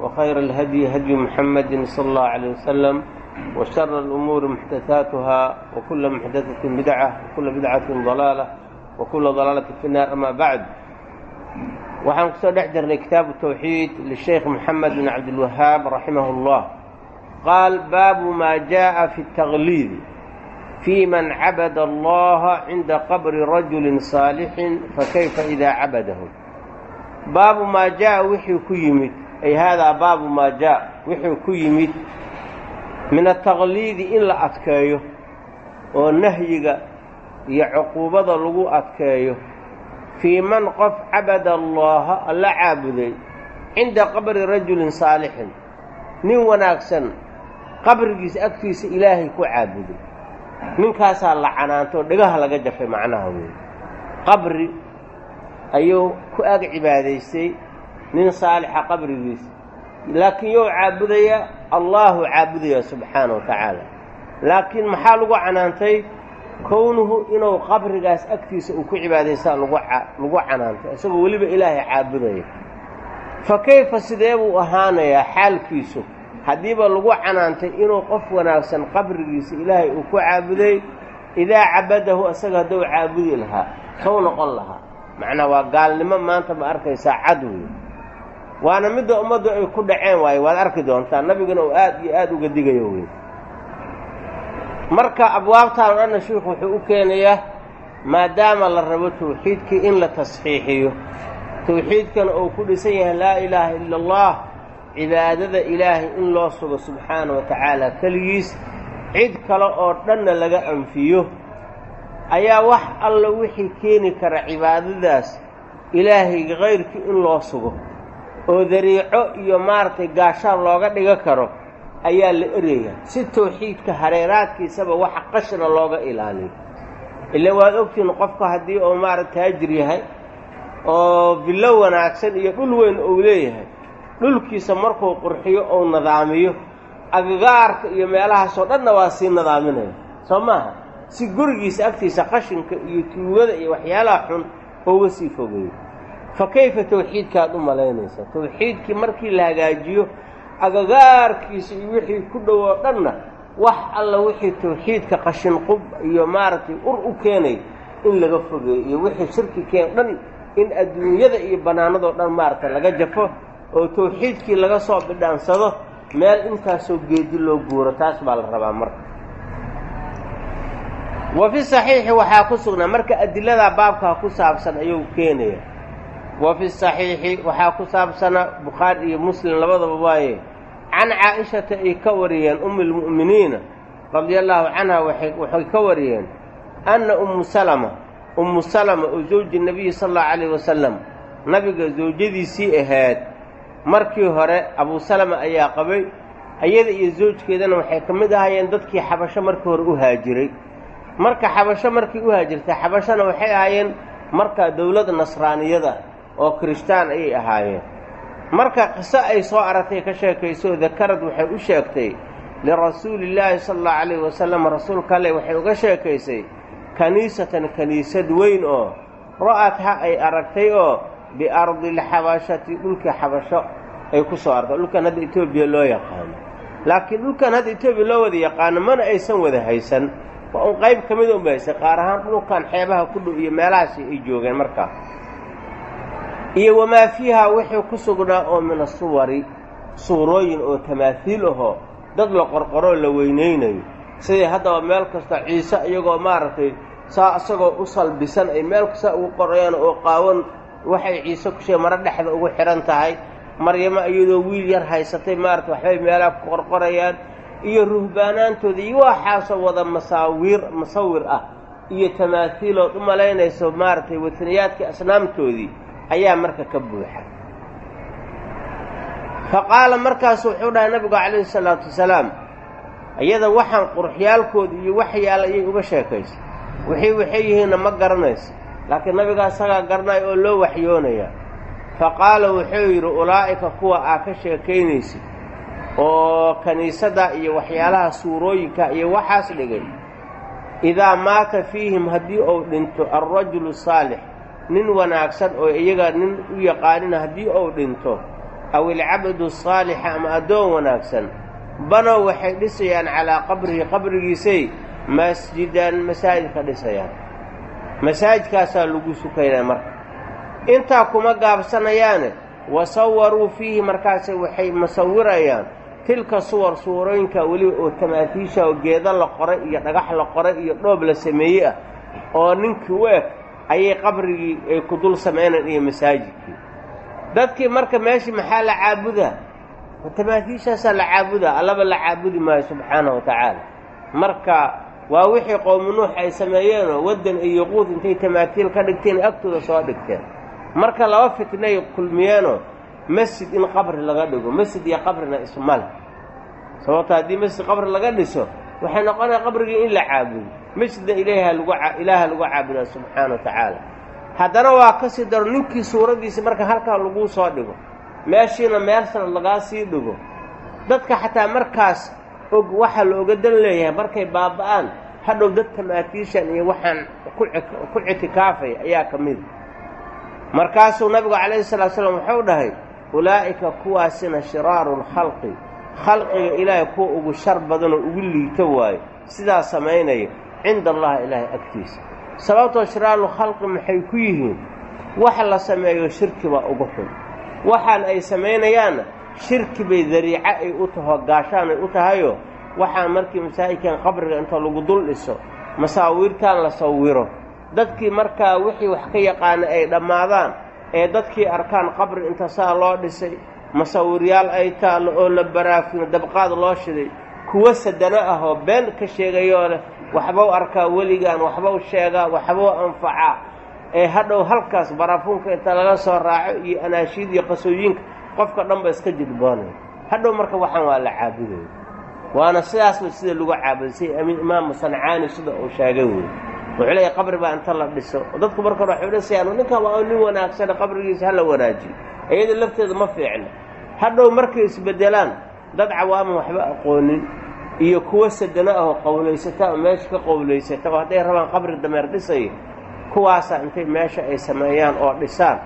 وخير الهدي هدي محمد صلى الله عليه وسلم وشر الأمور محدثاتها وكل محدثة بدعة وكل بدعة ضلالة وكل ضلالة في النار أما بعد waxaan kusoo dhex jirnay kitaabu tawxiid lisheykh moxamed bin cabdilwahaab raximah اllah qaal baabu maa jaءa fi اtagliidi fii man cabada allaha cinda qabri rajuli saalixin fakayfa idaa cabadahu baabu maa jaءa wixii ku yimid ay haadaa baabu maa jaa wuxuu ku yimid min ataqliidi in la adkeeyo oo nahyiga iyo cuquubada lagu adkeeyo fii man qof cabada allaaha alla caabuday cinda qabri rajulin saalixin nin wanaagsan qabrigiisa agtiisa ilaahay ku caabuday. Ninkaasaa la canaantoo dhagaha laga jafay macnaha weeye. Qabri ayuu ku ag cibaadaystay nin saalixa qabrigiisa laakiin you caabudaya allahu caabudaya subxaana wa tacaala. Laakiin maxaa lagu canaantay? Kownuhu inuu qabrigaas agtiisa uu ku cibaadaystaa lagu canaantay isagoo weliba ilaahay caabudaya. Fa kayfa sidee buu ahaanayaa xaalkiisu? Haddiiba lagu canaantay inuu qof wanaagsan qabrigiisa ilaahay uu ku caabuday idaa cabadahu isaga hadduu caabudi lahaa sow noqon lahaa. Macnaa waa gaalnimo maanta ma arkaysaa cad wey waana midda ummaddu ay ku dhaceen waaye waad arki doontaa nabiguna uu aad iyo aad uga digayo wey marka abwaabtaan o dhanna sheikhu wuxuu u keenayaa maadaama la rabo tawxiidkii in la tasxiixiyo. Tawxiidkana uu ku dhisan yahay laa ilaaha ila allah cibaadada ilaahay in loo sugo subxaana wa tacaala keligiis cid kale oo dhanna laga anfiyo ayaa wax alla wixii keeni kara cibaadadaas ilaahayga kayrkii in loo sugo oo dariico iyo maaragtay gaashaan looga dhiga karo ayaa la eraya si tawxiidka hareeraadkiisaba waxa qashna looga ilaaliyo ila waad ogtihiin qofka haddii uu maaragta taajir yahay oo billo wanaagsan iyo dhul weyn uu leeyahay dhulkiisa markuu qurxiyo ou nadaamiyo agagaarka iyo meelahaasoo dhanna waa sii nadaaminaya. Soo maaha? Si gurigiisa agtiisa qashinka iyo tuugada iyo waxyaalaha xun ouga sii fogeeyo fa kayfa tawxiidkaad u malaynaysaa? Tawxiidkii markii la hagaajiyo agagaarkiisa iyo wixii ku dhow oo dhanna wax alla wixii tawxiidka qashin qub iyo maaragtay ur u keenay in laga fogeeyo iyo wixii shirki keen dhan in adduunyada iyo bannaanadoo dhan maaragtay laga jafo oo tawxiidkii laga soo bidhaansado meel intaasoo geedi loo guuro taas baa la rabaa marka. Wa fi saxiixi waxaa ku sugnaa marka adiladaa baabkaa ku saabsan ayuu keenaya wa fi saxiixi waxaa ku saabsana bukhaari iyo muslim labadaba waaye can caa-ishata ay ka wariyeen ummi lmu'miniina radia allaahu canha waxay ka wariyeen anna ummu salama ummu salama oo zawji nebiyi sala allahu calayh wasalam nabiga zawjadiisii ahayd. Markii hore abuu salama ayaa qabay ayada iyo zawjkeedana waxay ka mid ahaayeen dadkii xabasho markii hore u haajiray. Marka xabasho markii u haajirtay xabashona waxay ahaayeen markaa dowladda nasraaniyada oo kirishtaan ayay ahaayeen. Marka qiso ay soo aragtay ka sheekayso dakarad waxay u sheegtay lirasuulillaahi sala allahu calayhi wasalam rasuulka alle waxay uga sheekaysay kaniisatan kaniisad weyn oo ra'adha ay aragtay oo biardilxabashati dhulkii xabasho ay ku soo artay dhulkan hadda etoobiya loo yaqaano. Laakiin dhulkan hadda etoobiya loo wada yaqaano mana aysan wada haysan. Waa un qayb ka mida unba haysay qaar ahaan dhulkan xeebaha ku dhow iyo meelahaasi ay joogeen markaa iyo wamaa fiiha wixii ku sugnaa oo min asuwari suurooyin oo tamaahiil ahoo dad la qorqoroo la weynaynayo sidii haddaba meel kasta ciise iyagoo maaragtay saa isagoo u salbisan ay meel kasta ugu qorayaan oo qaawan waxay ciise ku sheeg maro dhexda ugu xidhan tahay maryamo iyadoo wiil yar haysatay maaragtay waxbay meelaha ku qorqorayaan iyo ruhbaanaantooda iyo waxaasoo wada masaawiir musawir ah iyo tamaahiilood u malaynayso maaragtay wataniyaadkii asnaamtoodii ayaa marka ka buuxa. Fa qaala markaasu wuxuu dhahay nabigu calayhi salaatu wasalaam iyada waxaan quruxyaalkooda iyo waxyaala ayay uga sheekaysa. Wixii waxay yihiinna ma garanaysa laakiin nabigaa isagaa garanaya oo loo waxyoonaya. Fa qaala wuxuu yidhi ulaa'ika kuwa aa ka sheekaynaysid oo kiniisadda iyo waxyaalaha suurooyinka iyo waxaas dhigay idaa maata fiihim haddii uu dhinto alrajulu saalix nin wanaagsan oo iyaga nin u yaqaanina haddii uu dhinto aw ilcabdu saalixa ama addoon wanaagsan banow waxay dhisayaan calaa qabrihi qabrigiisay masjidan masaajidka dhisayaan. Masaajidkaasaa lagu sukaynaa marka. Intaa kuma gaabsanayaane wa sawaruu fiihi markaase waxay masawirayaan tilka suwar suurooyinka weliba oo tamaatiisha oo geeda la qoray iyo dhagax la qoray iyo dhoob la sameeyey ah oo ninkii u eg ayay qabrigii ay ku dul samaynaan iyo masaajidkii. Dadkii marka meeshii maxaa la caabudaa? Tamaatiishaasaa la caabudaa? Allaba la caabudi maayo subxaanahu wa tacaala. Marka waa wixii qowmu nuux ay sameeyeenoo waddan iyo yaquud intay tamaatiil ka dhigteen agtooda soo dhigteen. Marka laba fitnay kulmiyeenoo masjid in qabri laga dhigo masjid iyo qabrina ismale sababto haddii masjid qabri laga dhiso waxay noqonaya qabrigii in la caabudo. Masjidna ilaaha lagu ilaaha lagu caabudaa subxaana wa tacaala. Haddana waa ka sii daro ninkii suuraddiisa marka halkaa laguu soo dhigo. Meeshiina meel sanad lagaa sii dhigo. Dadka xataa markaas og waxa looga dan leeyahay markay baaba'aan hadhow dad tamaatiishan iyo waxaan ku ictikaafay ayaa ka mida markaasuu nabigu calayhi salatu slam wuxuu dhahay ulaa'ika kuwaasina shiraaru lkhalqi khalqiga ilaahay kuwa ugu shar badanoo ugu liito waayo sidaa samaynaya cinda allahi ilaahay agtiisa. Sababtoo shiraaru khalqi maxay ku yihiin? Waxa la sameeyo shirki baa ugu xun. Waxaan ay samaynayaanna shirki bay dariico ay u taho gaashaan ay u tahayoo waxaan markii masaajidkan qabriga inta lagu dul dhiso masaawiirtaan la sawiro dadkii markaa wixii wax ka yaqaana ay dhammaadaan ee dadkii arkaan qabri inta saa loo dhisay masawiryaal ay taallo oo la baraafino dabqaad loo shiday. Kuwo sadano ah oo been ka sheegayoo leh waxbau arkaa weligaan waxbau sheegaa waxbau anfacaa ee hadhow halkaas barafuunka inta laga soo raaco iyo anaashiid iyo qasooyinka qofka dhan ba iska jidboonaya hadhow marka waxaan waa la caabudaya waana sidaasba sida lagu caabuday say imaamu sancaani sida uu sheegay wey wuxuu leeyahy qabri baa inta la dhiso. Dadku marka hore waxay dhisayaan ninkan waa nin wanaagsane qabrigiisa hala wanaajiyo iyada lafteeda ma fiicna. Hadhow markay isbedelaan dad cawaaman waxba aqoonin iyo kuwo sadano ahoo qowlaysata oo meesha ka qowlaysata oo hadday rabaan qabri dameer dhisaya kuwaasaa intay meesha ay sameeyaan oo dhisaan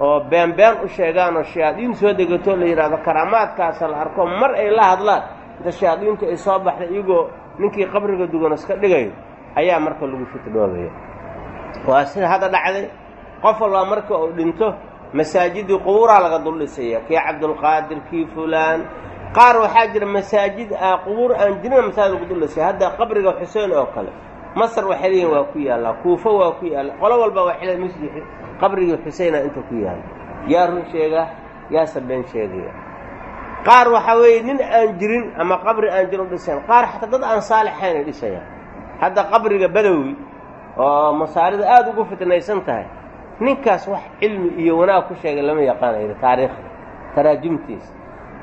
oo beenbeen u sheegaan oo shayaadiin soo degatoo la yidhahdo karaamaadkaasa la arko mar ay la hadlaan inta shayaadiintu ay soo baxday iyagoo ninkii qabriga dugan iska dhigayo ayaa marka lagu fitnoobaya. Waa sida hadda dhacday. Qof walbaa marka uu dhinto masaajidii qubuuraa laga dul kii cabdulqaadir kii fulaan. Qaar waxaa jira masaajid ah qubuur aan jirina masaajid lagu dul dhisaya hadda qabriga xuseen oo kale. Masar waxay leeyihiin waa ku yaallaa kuufo waa ku yaalla. Qolo walba waxay leeyihiin masjid qabrigii xuseyna inta ku yaalla. Yaa run sheega yaase been sheegaya qaar waxaa weeye nin aan jirin ama qabri aan jirin dhisayan qaar xataa dad aan saalixayn ay dhisayaan. Hadda qabriga badawi oo masaarida aada ugu fitnaysan tahay ninkaas wax cilmi iyo wanaag ku sheegay lama yaqaanayo taariikhda taraajumtiisa.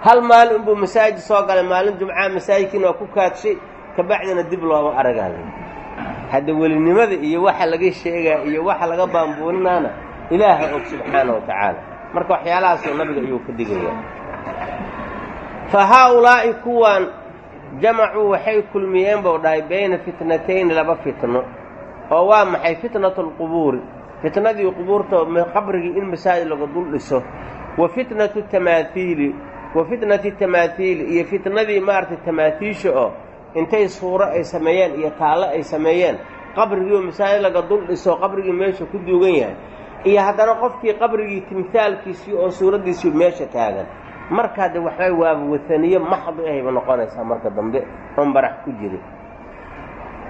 Hal maalin unbuu masaajid soo galay maalin jumcaha masaajidkiina waa ku kaadshay kabacdina dib looma aragaala hadda welinimada iyo waxa laga sheegaa iyo waxa laga baambuuninaana ilaaha og subxaana wa tacaala. Marka waxyaalahaasoo nabiga ayuu ka digaya fa haa-ulaa'i kuwan jamacuu waxay kulmiyeen buu dhahay bayna fitnatayni laba fitno oo waa maxay fitnatu alqubuuri fitnadii qubuurta qabrigii in masaajid laga dul dhiso wa fitnatu tamaahiili wa fitnati tamaahiili iyo fitnadii maaragtay tamaatiisha oo intay suuro ay sameeyeen iyo taallo ay sameeyeen qabrigii oo masaajid laga dul dhiso qabrigii meesha ku duugan yahay iyo haddana qofkii qabrigii timhaalkiisii oo suuraddiisii meesha taagan. Markaa de waxbay waaba wataniye maxdi ahayba noqonaysaa marka dambe oon barax ku jirin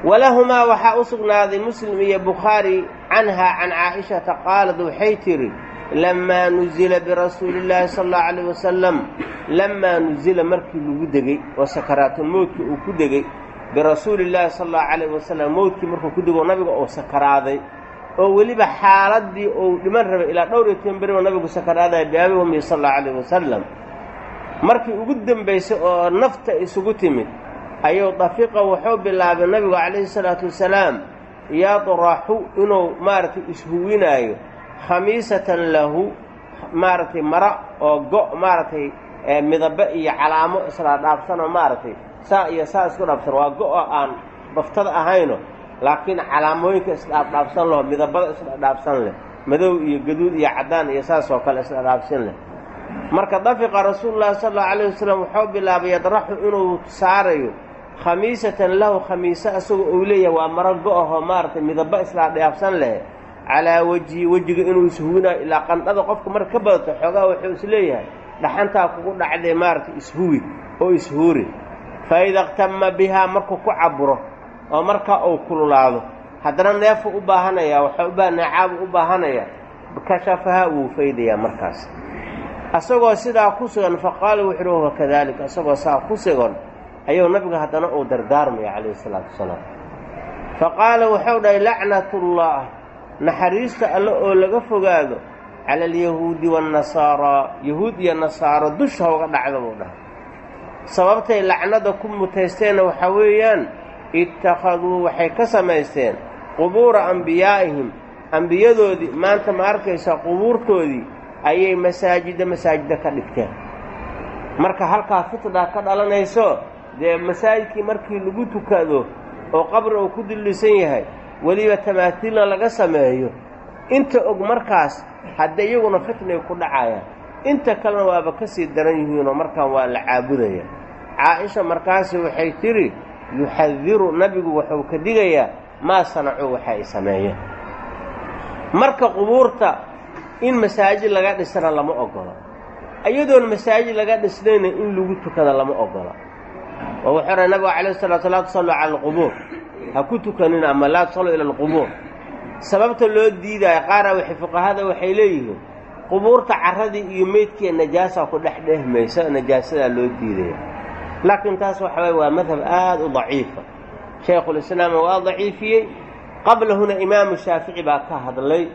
walahumaa waxaa u sugnaaday muslim iyo bukhaari canhaa can caa'ishata qaalad waxay tidhi lamaa nuzila birasuuli illaahi sala allahu calayh wasalam lamaa nuzila markii lagu degey oo sakaraatulmowdkii uu ku degey birasuuli illaahi sala allahu calayh wasalam mowdkii markuu ku dego nabiga uu sakaraaday. Oo weliba xaaladdii uu dhiman rabay ilaa dhowr iyo toban beriba nabigu sakaraadaya biaabi ummi sala allahu calayh wasalam markii ugu dembaysay oo nafta isugu timid ayuu dafiqa wuxuu bilaabay nabigu calayhi salaatu wasalaam yadraxu inuu maaragtay ishuwinaayo khamiisatan lahu maaragtay mara oo go' maaragtay midabe iyo calaamo isla dhaafsanoo maaragtay saa iyo saa isku dhaafsan. Waa go-o aan baftada ahayno laakiin calaamooyinka isdhaafdhaafsan leho midabada isdhaafsan leh madow iyo gaduud iyo caddaan iyo saas oo kale isdhaafsan leh. Marka dafiqa rasuulu llahi sala allau alayh wasalam wuxuu bilaabay yadraxu inuu saarayo khamiisatan lahu khamiise asagoo uu leeyahay waa maro go-ahoo maaragtay midaba isdhaafdhaafsan leh calaa wejhi wejiga inuu ishuwinayo ilaa qandhada qofka marka ka badato xoogaa wuxuu is leeyahay dhaxantaa kugu dhacday maaragtay ishuwi oo ishuuri fa ida bihaa markuu ku caburo oo markaa uu kululaado haddana neefu u baahanaya waxaa neecaabu u baahanaya kashafaha wuu faydayaa markaas. Asagoo sidaa ku sugan faqaala wuxu uhi wahuwa kadalik asagoo saa ku sugan ayuu nabiga haddana uu dardaarmaya calayhi salaatu wasalaam. Fa qaala wuxuu dhahay lacnatullah naxariista alle oo laga fogaado cala alyahuudi waannasaaraa yahuud iyo nasaaro dusha hauga dhacda buu dhahay. Sababtay lacnada ku mutaysteenna waxaa weeyaan ittakhaduu waxay ka samaysteen qubuura ambiyaa'ihim ambiyadoodii maanta ma arkaysaa qubuurtoodii ayay masaajidda masaajidda ka dhigteen. Marka halkaa fitnaa ka dhalanayso dee masaajidkii markii lagu tukado oo qabri uu ku dillisan yahay weliba tamaatiilna laga sameeyo. Inta og markaas hadde iyaguna fitnay ku dhacayaan inta kalena waaba ka sii daran yihiinoo markaan waa la caabudaya. Caa-isha markaasi waxay tidhi yuxadiru nabigu wuxuu ka digayaa maa sanacuu waxa ay sameeyeen marka qubuurta in masaajid laga dhisana lama ogola. Iyadoon masaajid laga dhisnayna in lagu tukada lama ogola oo wuxuu dhahay nabigu calayh salatu laa tusalluu cala alqubuur. Ha ku tukanina ama laa tusalluu ila alqubuur. Sababta loo diidaayo qaara waxay fuqahada waxay leeyihiin qubuurta carradii iyo meydkiiya najaasa ku dhex dhehmaysa najaasadaa loo diidaya laakiin taas waxa waye waa madhab aad u daciifa shaykhulislaamna waa daciifiyey. Qablahuna imaamu shaafici baa ka hadlay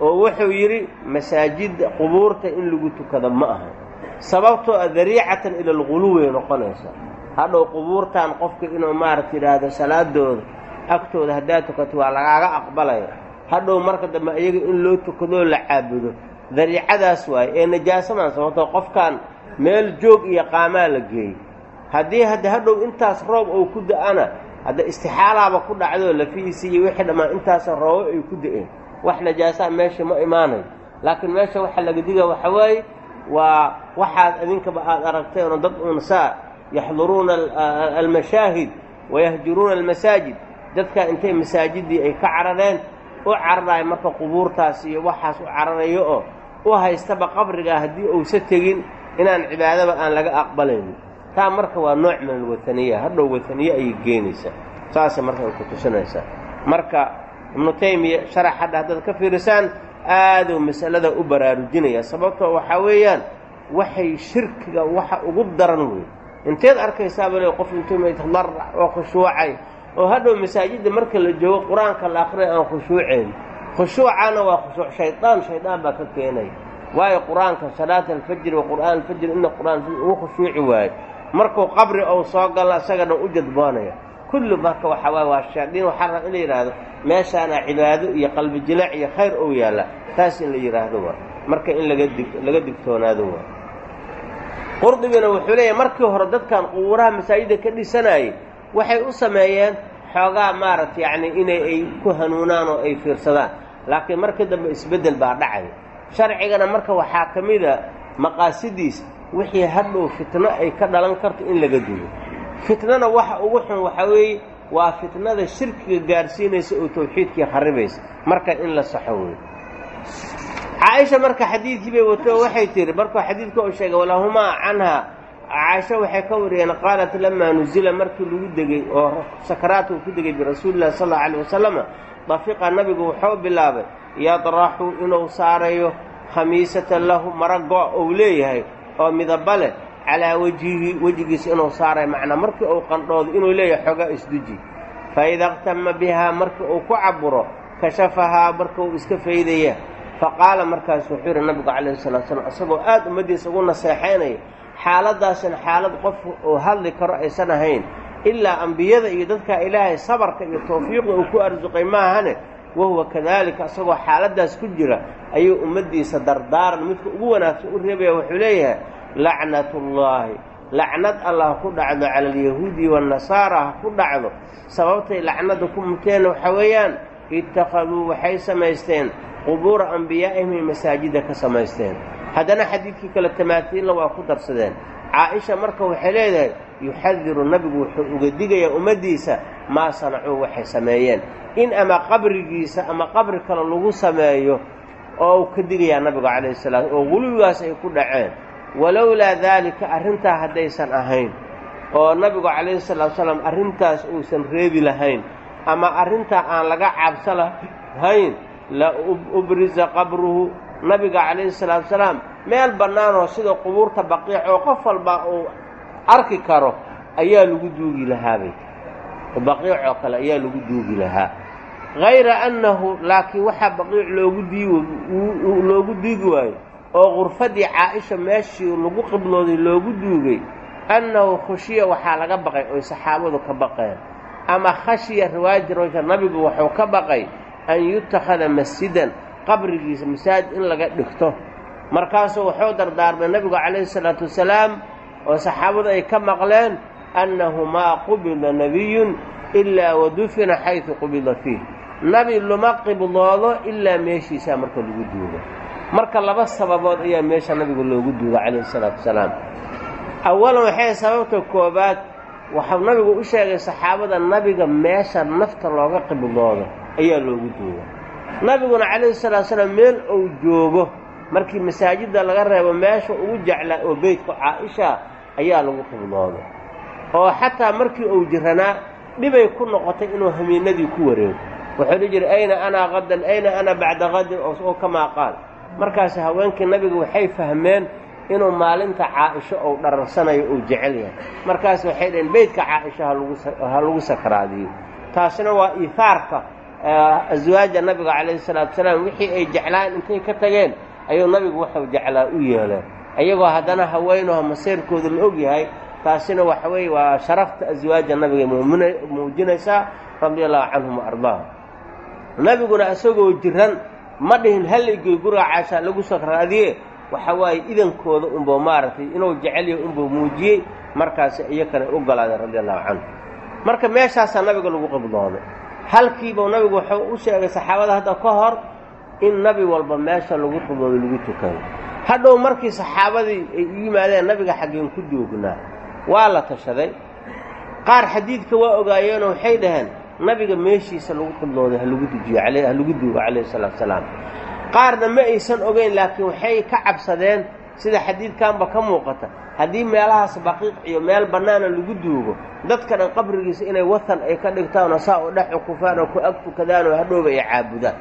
oo wuxuu yidhi masaajidda qubuurta in lagu tukado ma aha. Sababtoo a dariicatan ila alguluway noqonaysa hadhow qubuurtan qofka inuu maaragta yidhaahdo salaadooda agtooda haddaad tukato waa lagaaga aqbalaya hadhow marka dambe iyaga in loo tukadoo la caabudo. Dariicadaas waaye ee najaasamaan sababtoo qofkan meel joog iyo qaamaa la geeyey haddii hadda hadhow intaas roob ou ku da'ana hadda istixaalaaba ku dhacdoo lafihiisi iyo wixii dhammaan intaasa roobo ay ku da'een. Wax najaasaa meesha ma imaanayo laakiin meesha waxa laga diga waxa waaye waa waxaad idinkaba aada aragteenoo dad uun saa yaxduruuna almashaahid wayahjuruuna almasaajid dadkaa intay masaajiddii ay ka carareen u cararayo marka qubuurtaas iyo waxaas u cararayo oo u haystaba qabrigaa haddii uusa tegin inaan cibaadaba aan laga aqbalaynin taa marka waa nooc min alwataniya hadhow wataniye ayay geenaysaa. Saasay marka ay ku tusinaysaa. Marka ibnu taymiya sharax hadha haddaad ka fiirisaan aaduu masalada u baraarujinaya sababtoo waxaa weeyaan waxay shirkiga waxa ugu daran wey inteed arkaysaaba le qof intuu maytadarac oo khushuucay oo hadhow masaajidda marka la joogo qur'aanka la akrinay aan khushuucayn. Khushuucana waa khushuuc shaydaan shaydaan baa ka keenaya waayo qur'aanka salaata alfajri wa qur'aan alfajri ina qur'aan ugu khushuuci waayo. Markuu qabri ou soo galo isaga dhan u jadboonaya. Kullu marka waxaa waay waa shaadiin waxaa raba in la yidhaahdo meeshaana cibaado iyo qalbi jilaac iyo khayr ou yaalla. Taas in la yidhaahdo waa. Marka in laga dig laga digtoonaado waa qurdibina wuxuu leeyahay markii hore dadkan qubuuraha masaajidda ka dhisanayay waxay u sameeyeen xoogaa maaragta yacni inay ay ku hanuunaan oo ay fiirsadaan. Laakiin markii dambe isbeddel baa dhacay. Sharcigana marka waxaa ka mida maqaasidiis wixii hadhow fitno ay ka dhalan karto in laga dugo fitnana waxa ugu xun waxaa weeye waa fitnada shirkiga gaadhsiinaysa oo tawxiidkii kharibaysa marka in la saxo wey caaisha marka xadiidkii bay wato waxay tihi markuu xadiidka u sheegay walahumaa canhaa caaisha waxay ka wariyeen qaalat lamaa nuzila markii lagu degey oo sakaraat uu ku degay birasuulillahi sal allau alayh wasalama dafiqa nabigu wuxuu bilaabay yadraxu inuu saarayo khamiisatan lahu marago uu leeyahay oo midaba leh calaa wejhihi wejigiisa inuu saarayo macnaa markii uu qandhoodo inuu leeyahay xoogaa isduji. Fa ida اqtama bihaa markii uu ku caburo kashafahaa marka uu iska faydaya faqaala markaas wuxuu yidhi nabigu calayhi salatu slam isagoo aada ummaddiisa ugu naseexaynaya xaaladdaasina xaalad qof uu hadli karo aysan ahayn ilaa ambiyada iyo dadka ilaahay sabarka iyo tawfiiqda uu ku arsuqay maahane wahuwa kadaalika isagoo xaaladdaas ku jira ayuu ummaddiisa dardaaran midka ugu wanaagsan u reebaya wuxuu leeyahay lacnatullaahi lacnad allah ku dhacdo cala alyahuudi waannasaara ha ku dhacdo sababtay lacnadda ku muteen waxa weeyaan ittakhaduu waxay samaysteen qubuura ambiyaa'ihim masaajidda ka samaysteen. Haddana xadiidkii kale tamaatiilla waa ku darsadeen. Caaisha marka waxay leedahay yuxadiru nabigu wuxuu uga digayaa ummaddiisa maa sanacuu waxay sameeyeen. In ama qabrigiisa ama qabri kale lagu sameeyo oo uu ka digayaa nabigu calayhi salaam oo guluwigaas ay ku dhaceen. Walowlaa daalika arrintaa haddaysan ahayn oo nabigu calayhi salaatu salaam arrintaas uusan reebi lahayn ama arrintaa aan laga cabso lahayn la ubriza qabruhu nabiga calayhi salaatu salaam meel bannaanoo sida qubuurta baqiic oo qof walba uu arki karo ayaa lagu duugi lahaabay baqiic oo kale ayaa lagu duugi lahaa. Hayra annahu laakiin waxaa baqiic loogu diig loogu diigi waayo oo qurfadii caaisha meeshii lagu qiblooday loogu duugay annahu khushiya waxaa laga baqay oy saxaabadu ka baqeen. Ama khashiya riwaayadii rawayka nabigu wuxuu ka baqay an yutakhada masjidan qabrigiisa masaajid in laga dhigto. Markaasuu wuxuu dardaarmay nabigu calayhi salaatu wasalaam oo saxaabadu ay ka maqleen annahu maa qubida nebiyun ilaa wadufina xaydu qubida fiih. Nebi luma qibloodo ilaa meeshiisaa marka lagu duugo marka laba sababood ayaa meesha nabiga loogu duuga calayhi salaatu wasalaam. Awalan waxay sababta koobaad waxau nabigu u sheegay saxaabada nabiga meesha nafta looga qibloodo ayaa loogu duuga nabiguna calayhi salatu salaam meel uu joogo markii masaajidda laga reebo meesha ugu jeclaa oo beytka caaisha ayaa lagu qibloodo oo xataa markii uu jiranaa dhibay ku noqotay inuu hamiinadii ku wareego. Wuxuu dhi jiray ayna anaa qadan ayna ana bacda qadin oo kamaa qaal. Markaas haweenkii nabiga waxay fahmeen inuu maalinta caaisho ou dhararsanayo uu jecel yahay. Markaas waxay dhaheen beytka caaisha ha lagu sakraadiyo taasina waa iihaarka aswaaja nabiga calayhi salaatu salaam wixii ay jeclaan intay ka tageen ayuu nabigu waxuu jeclaa u yeeleen. Iyagoo haddana haweenaho maseerkooda la og yahay taasina waxa weeye waa sharafta aswaaja nabiga muujinaysaa radia allahu canhum wa ardaahum nabiguna isagoo jiran ma dhihin halligii guriga caashaa lagu sakraadiye waxa waaye idankooda unbuu maaragtay inuu jecel yahay unbuu muujiyey markaasi iyakana u golaadeen radia allahu canhu. Marka meeshaasaa nabiga lagu qiblooday halkiibuu nabigu wuxuu u sheegay saxaabada hadda ka hor in nabi walba meesha lagu qibloodo lagu tukado. Hadhow markii saxaabadii ay u yimaadeen nabiga xaggeen ku joognaa waa la tashaday. Qaar xadiidka waa ogaayeenoo waxay dhaheen nabiga meeshiisa lagu qiblooday ha lagu dujiyo ha lagu duugo calayhi salaatu salaam. Qaarna ma aysan ogeyn laakiin waxay ka cabsadeen sida xadiidkanba ka muuqata haddii meelahaas baqiiq iyo meel bannaana lagu duugo dadka dhan qabrigiisa inay watan ay ka dhigtaanoo saa u dhex cukufaan oo ku ag tukadaanoo hadhowba ay caabudaan.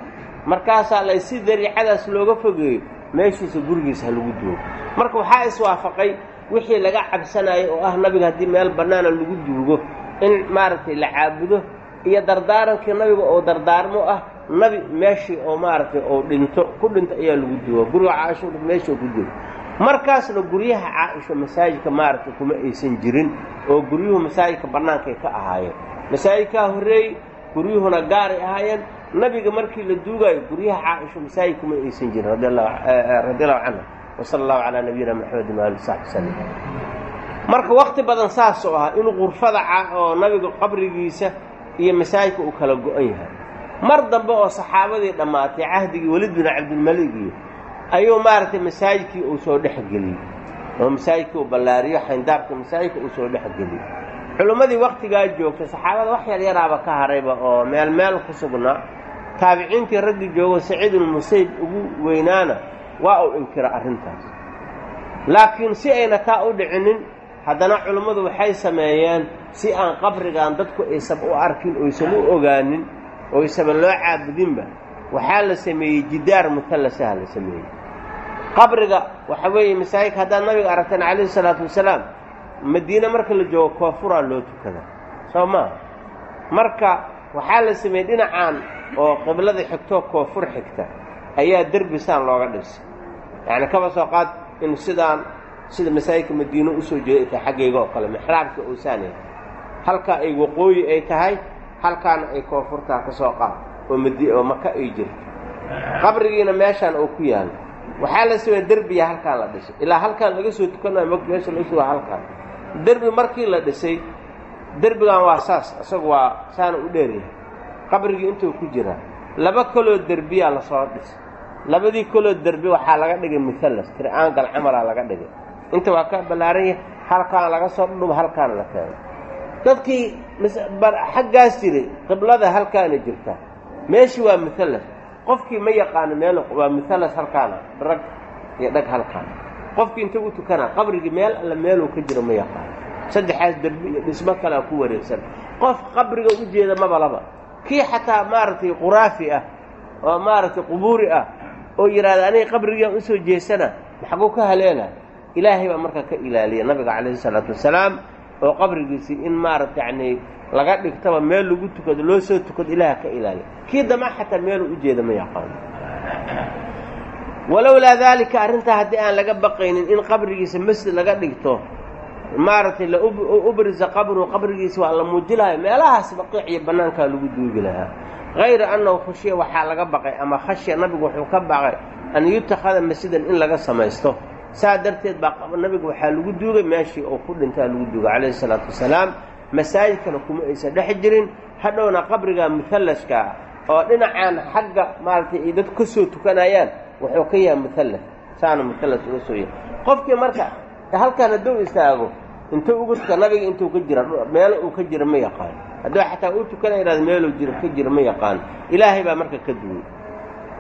Markaasaa lay si dariicadaas looga fogeeyo meeshiisa gurigiisa ha lagu duugo. Marka waxaa iswaafaqay wixii laga cabsanayay oo ah nabiga haddii meel bannaana lagu duugo in maaragtay la caabudo iyo dardaarankii nabiga oo dardaarmo ah nabi meeshii oo maaragtay oo dhinto ku dhinto ayaa lagu duuga guriga caaisho meeshii ku jiro markaasna guryaha caaisho masaajidka maaragtay kuma aysan jirin oo guryuhu masaajidka bannaankay ka ahaayeen. Masaajidkaa horreeyey guryuhuna gaaray ahaayeen. Nabiga markii la duugaayo guryaha caaisho masaajid kuma aysan jirin radi allahu canha wasala allahu calaa nabiyina maxamedin waali saxbi salim marka wakti badan saasoo ahaa inuu qurfada oo nabiga qabrigiisa iyo masaajidka uu kala go-an yahay. Mar dambe oo saxaabadii dhammaatay cahdigii welid bin cabdilmalik iyo ayuu maaragtay masaajidkii uu soo dhexgeliyey oo masaajidkii uu ballaariyo xayndaabka masaajidka uu soo dhexgeliyey culimmadii waktigaa joogtay saxaabada wax yar yaraaba ka harayba oo meel meel ku sugnaa taabiciintii raggii joogo saciidulmusayib ugu weynaana waa uu inkira arrintaas. Laakiin si ayna taa u dhicinin haddana culimmadu waxay sameeyeen si aan qabrigan dadku aysan u arkin oysan u ogaanin oysaban loo caabudinba waxaa la sameeyey jidaar mutallasaha la sameeyey qabriga waxa weeye masaajidka haddaad nabiga aragteen calayhi salaatu wasalaam madiine marka la joogo koofuraa loo tukada. Soo maa marka waxaa la sameeyey dhinacaan oo qiblada xigtoo koofur xigta ayaa derbi saan looga dhisay. Yacni kaba soo qaad in sidaan sida masaajidka madiino u soo jeeda ta xaggayga oo kale mixraabka oosaan yahay. Halkaa ay waqooyi ay tahay halkaana ay koonfurtaa ka soo qaad oo madi oo maka ay jirto. Qabrigiina meeshaan oo ku yaalo waxaa la samey derbiya halkaan la dhisay ilaa halkaan laga soo tukanayo m meesha laga soo halkaan derbi markii la dhisay derbigan waa saas isagu waa saana u dheeryahay qabrigii intuu ku jiraa laba kaloo derbiyaa la soo dhisay labadii kaloo derbi waxaa laga dhigay muhallas tiri-aangal camalaa laga dhigay. Inta waa ka ballaaran yahay halkaan laga soo dhudhubo halkaana la keeno dadkii xaggaas jiray qiblada halkaana jirta. Meeshii waa muhallas qofkii ma yaqaano meel waa muhallas halkaana rag iyo dhag halkaan. Qofkii inta u tukanaa qabrigii meel alla meeluu ka jiro ma yaqaano. Saddexaas derbi iyo dhismo kalea ku wareegsan. Qof qabriga u jeeda mabalaba kii xataa maaragtay quraafi ah oo maaragtay qubuuri ah oo yidhaahda aniga qabrigaan u soo jeesana. Maxaguu ka haleela. Ilaahay baa markaa ka ilaaliya. Nabiga calayhi isalaatu wasalaam oo qabrigiisii in maaragta yacnii laga dhigtaba meel lagu tukado loo soo tukado ilaaha ka ilaaliya. Kii dama xataa meeluu u jeeda ma yaqaano walowlaa daalika arrintaa haddii aan laga baqaynin in qabrigiisa masjid laga dhigto maaragtay la ubrisa qabruhu qabrigiisa waa la muuji lahayo meelahaas baqiic iyo bannaankaa lagu duugi lahaa. Hayra annahu khashiya waxaa laga baqay ama khashya nabigu wuxuu ka baqay an yutakhada masjidan in laga samaysto. Saa darteed baa nabigu waxaa lagu duugay meeshii uu ku dhintaa lagu duugay calayhi isalaatu wasalaam masaajidkana kuma aysan dhex jirin. Hadhowna qabriga muhallaskaa oo dhinacaan xagga maaragtay ay dadku ka soo tukanayaan wuxuu ka yahay muhallas saana muhallas uga soo yahay. Qofkii marka halkaan hadduu istaago intuu ugu tuka nabiga intuu ka jira meelo uu ka jira ma yaqaan. Hadduu xataa uu tukana ihahda meeluu jiro ka jira ma yaqaan. Ilaahay baa marka ka duway.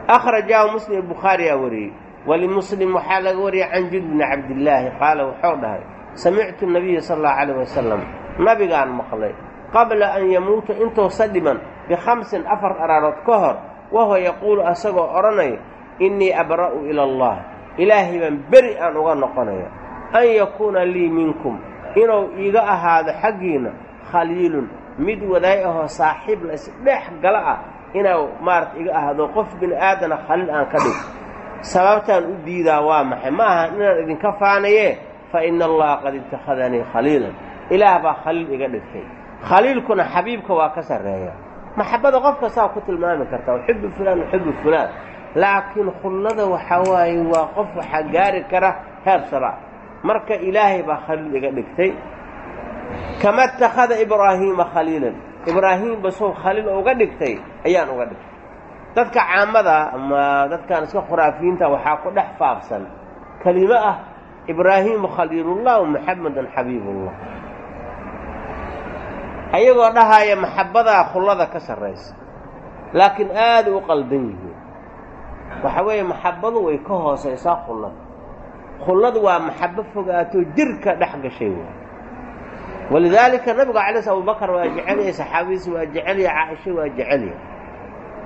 Akhrajahu muslim bukhaariyaa wariyey. Walimuslim waxaa laga wariyay can jud bni cabdillaahi qaala wuxuu dhahay samictu nabiya sala allahu calayh wasalam nabigaan maqlay. Qabla an yamuuta intuusa dhiman bikhamsin afar araarood ka hor wahuwa yaquulu asagoo odhanaya innii abra'u ila allah. Ilaahay baan beri aan uga noqonaya. An yakuuna lii minkum. Inuu iiga ahaado xaggiinna khaliilun. Mid wadaay ahoo saaxiib la isdhex gala ah. Inuu maarata iga ahaado qof bini aadana khaliil aan ka dhig. Sababtaan u diidaa waa maxay? Ma aha inaan idinka faanaye fa ina allaha qad ittakhadanii khaliilan ilaah baa khaliil iga dhigtay. Khaliilkuna xabiibka waa ka sarreeya. Maxabada qof kastaa ku tilmaami kartaa uxibu fulaan uxibu fulaan. Laakiin khullada waxaa waaye waa qof waxaa gaari kara heer sara marka ilaahay baa khaliil iga dhigtay. Kama ittakhada ibraahiima khaliilan. Ibraahiim basoo khaliil uga dhigtay ayaan uga dhigtay. Dadka caamada ama dadkan iska khuraafiyiinta waxaa ku dhex faafsan. Kelimo ah ibraahiimu khaliilullah wa xabiibullah ayagoo dhahaya maxabbadaa khullada ka sarraysa. Laakiin aada u qaldan yihiin. Waxa weeye maxabbadu way ka hoosaysaa khullada. Khulladu waa maxabbo fogaato jirka dhex gashay waay walidaalika nabiga calays abubakar waa jecelya saxaabadiisa waa jecelya caaisha waa jecelya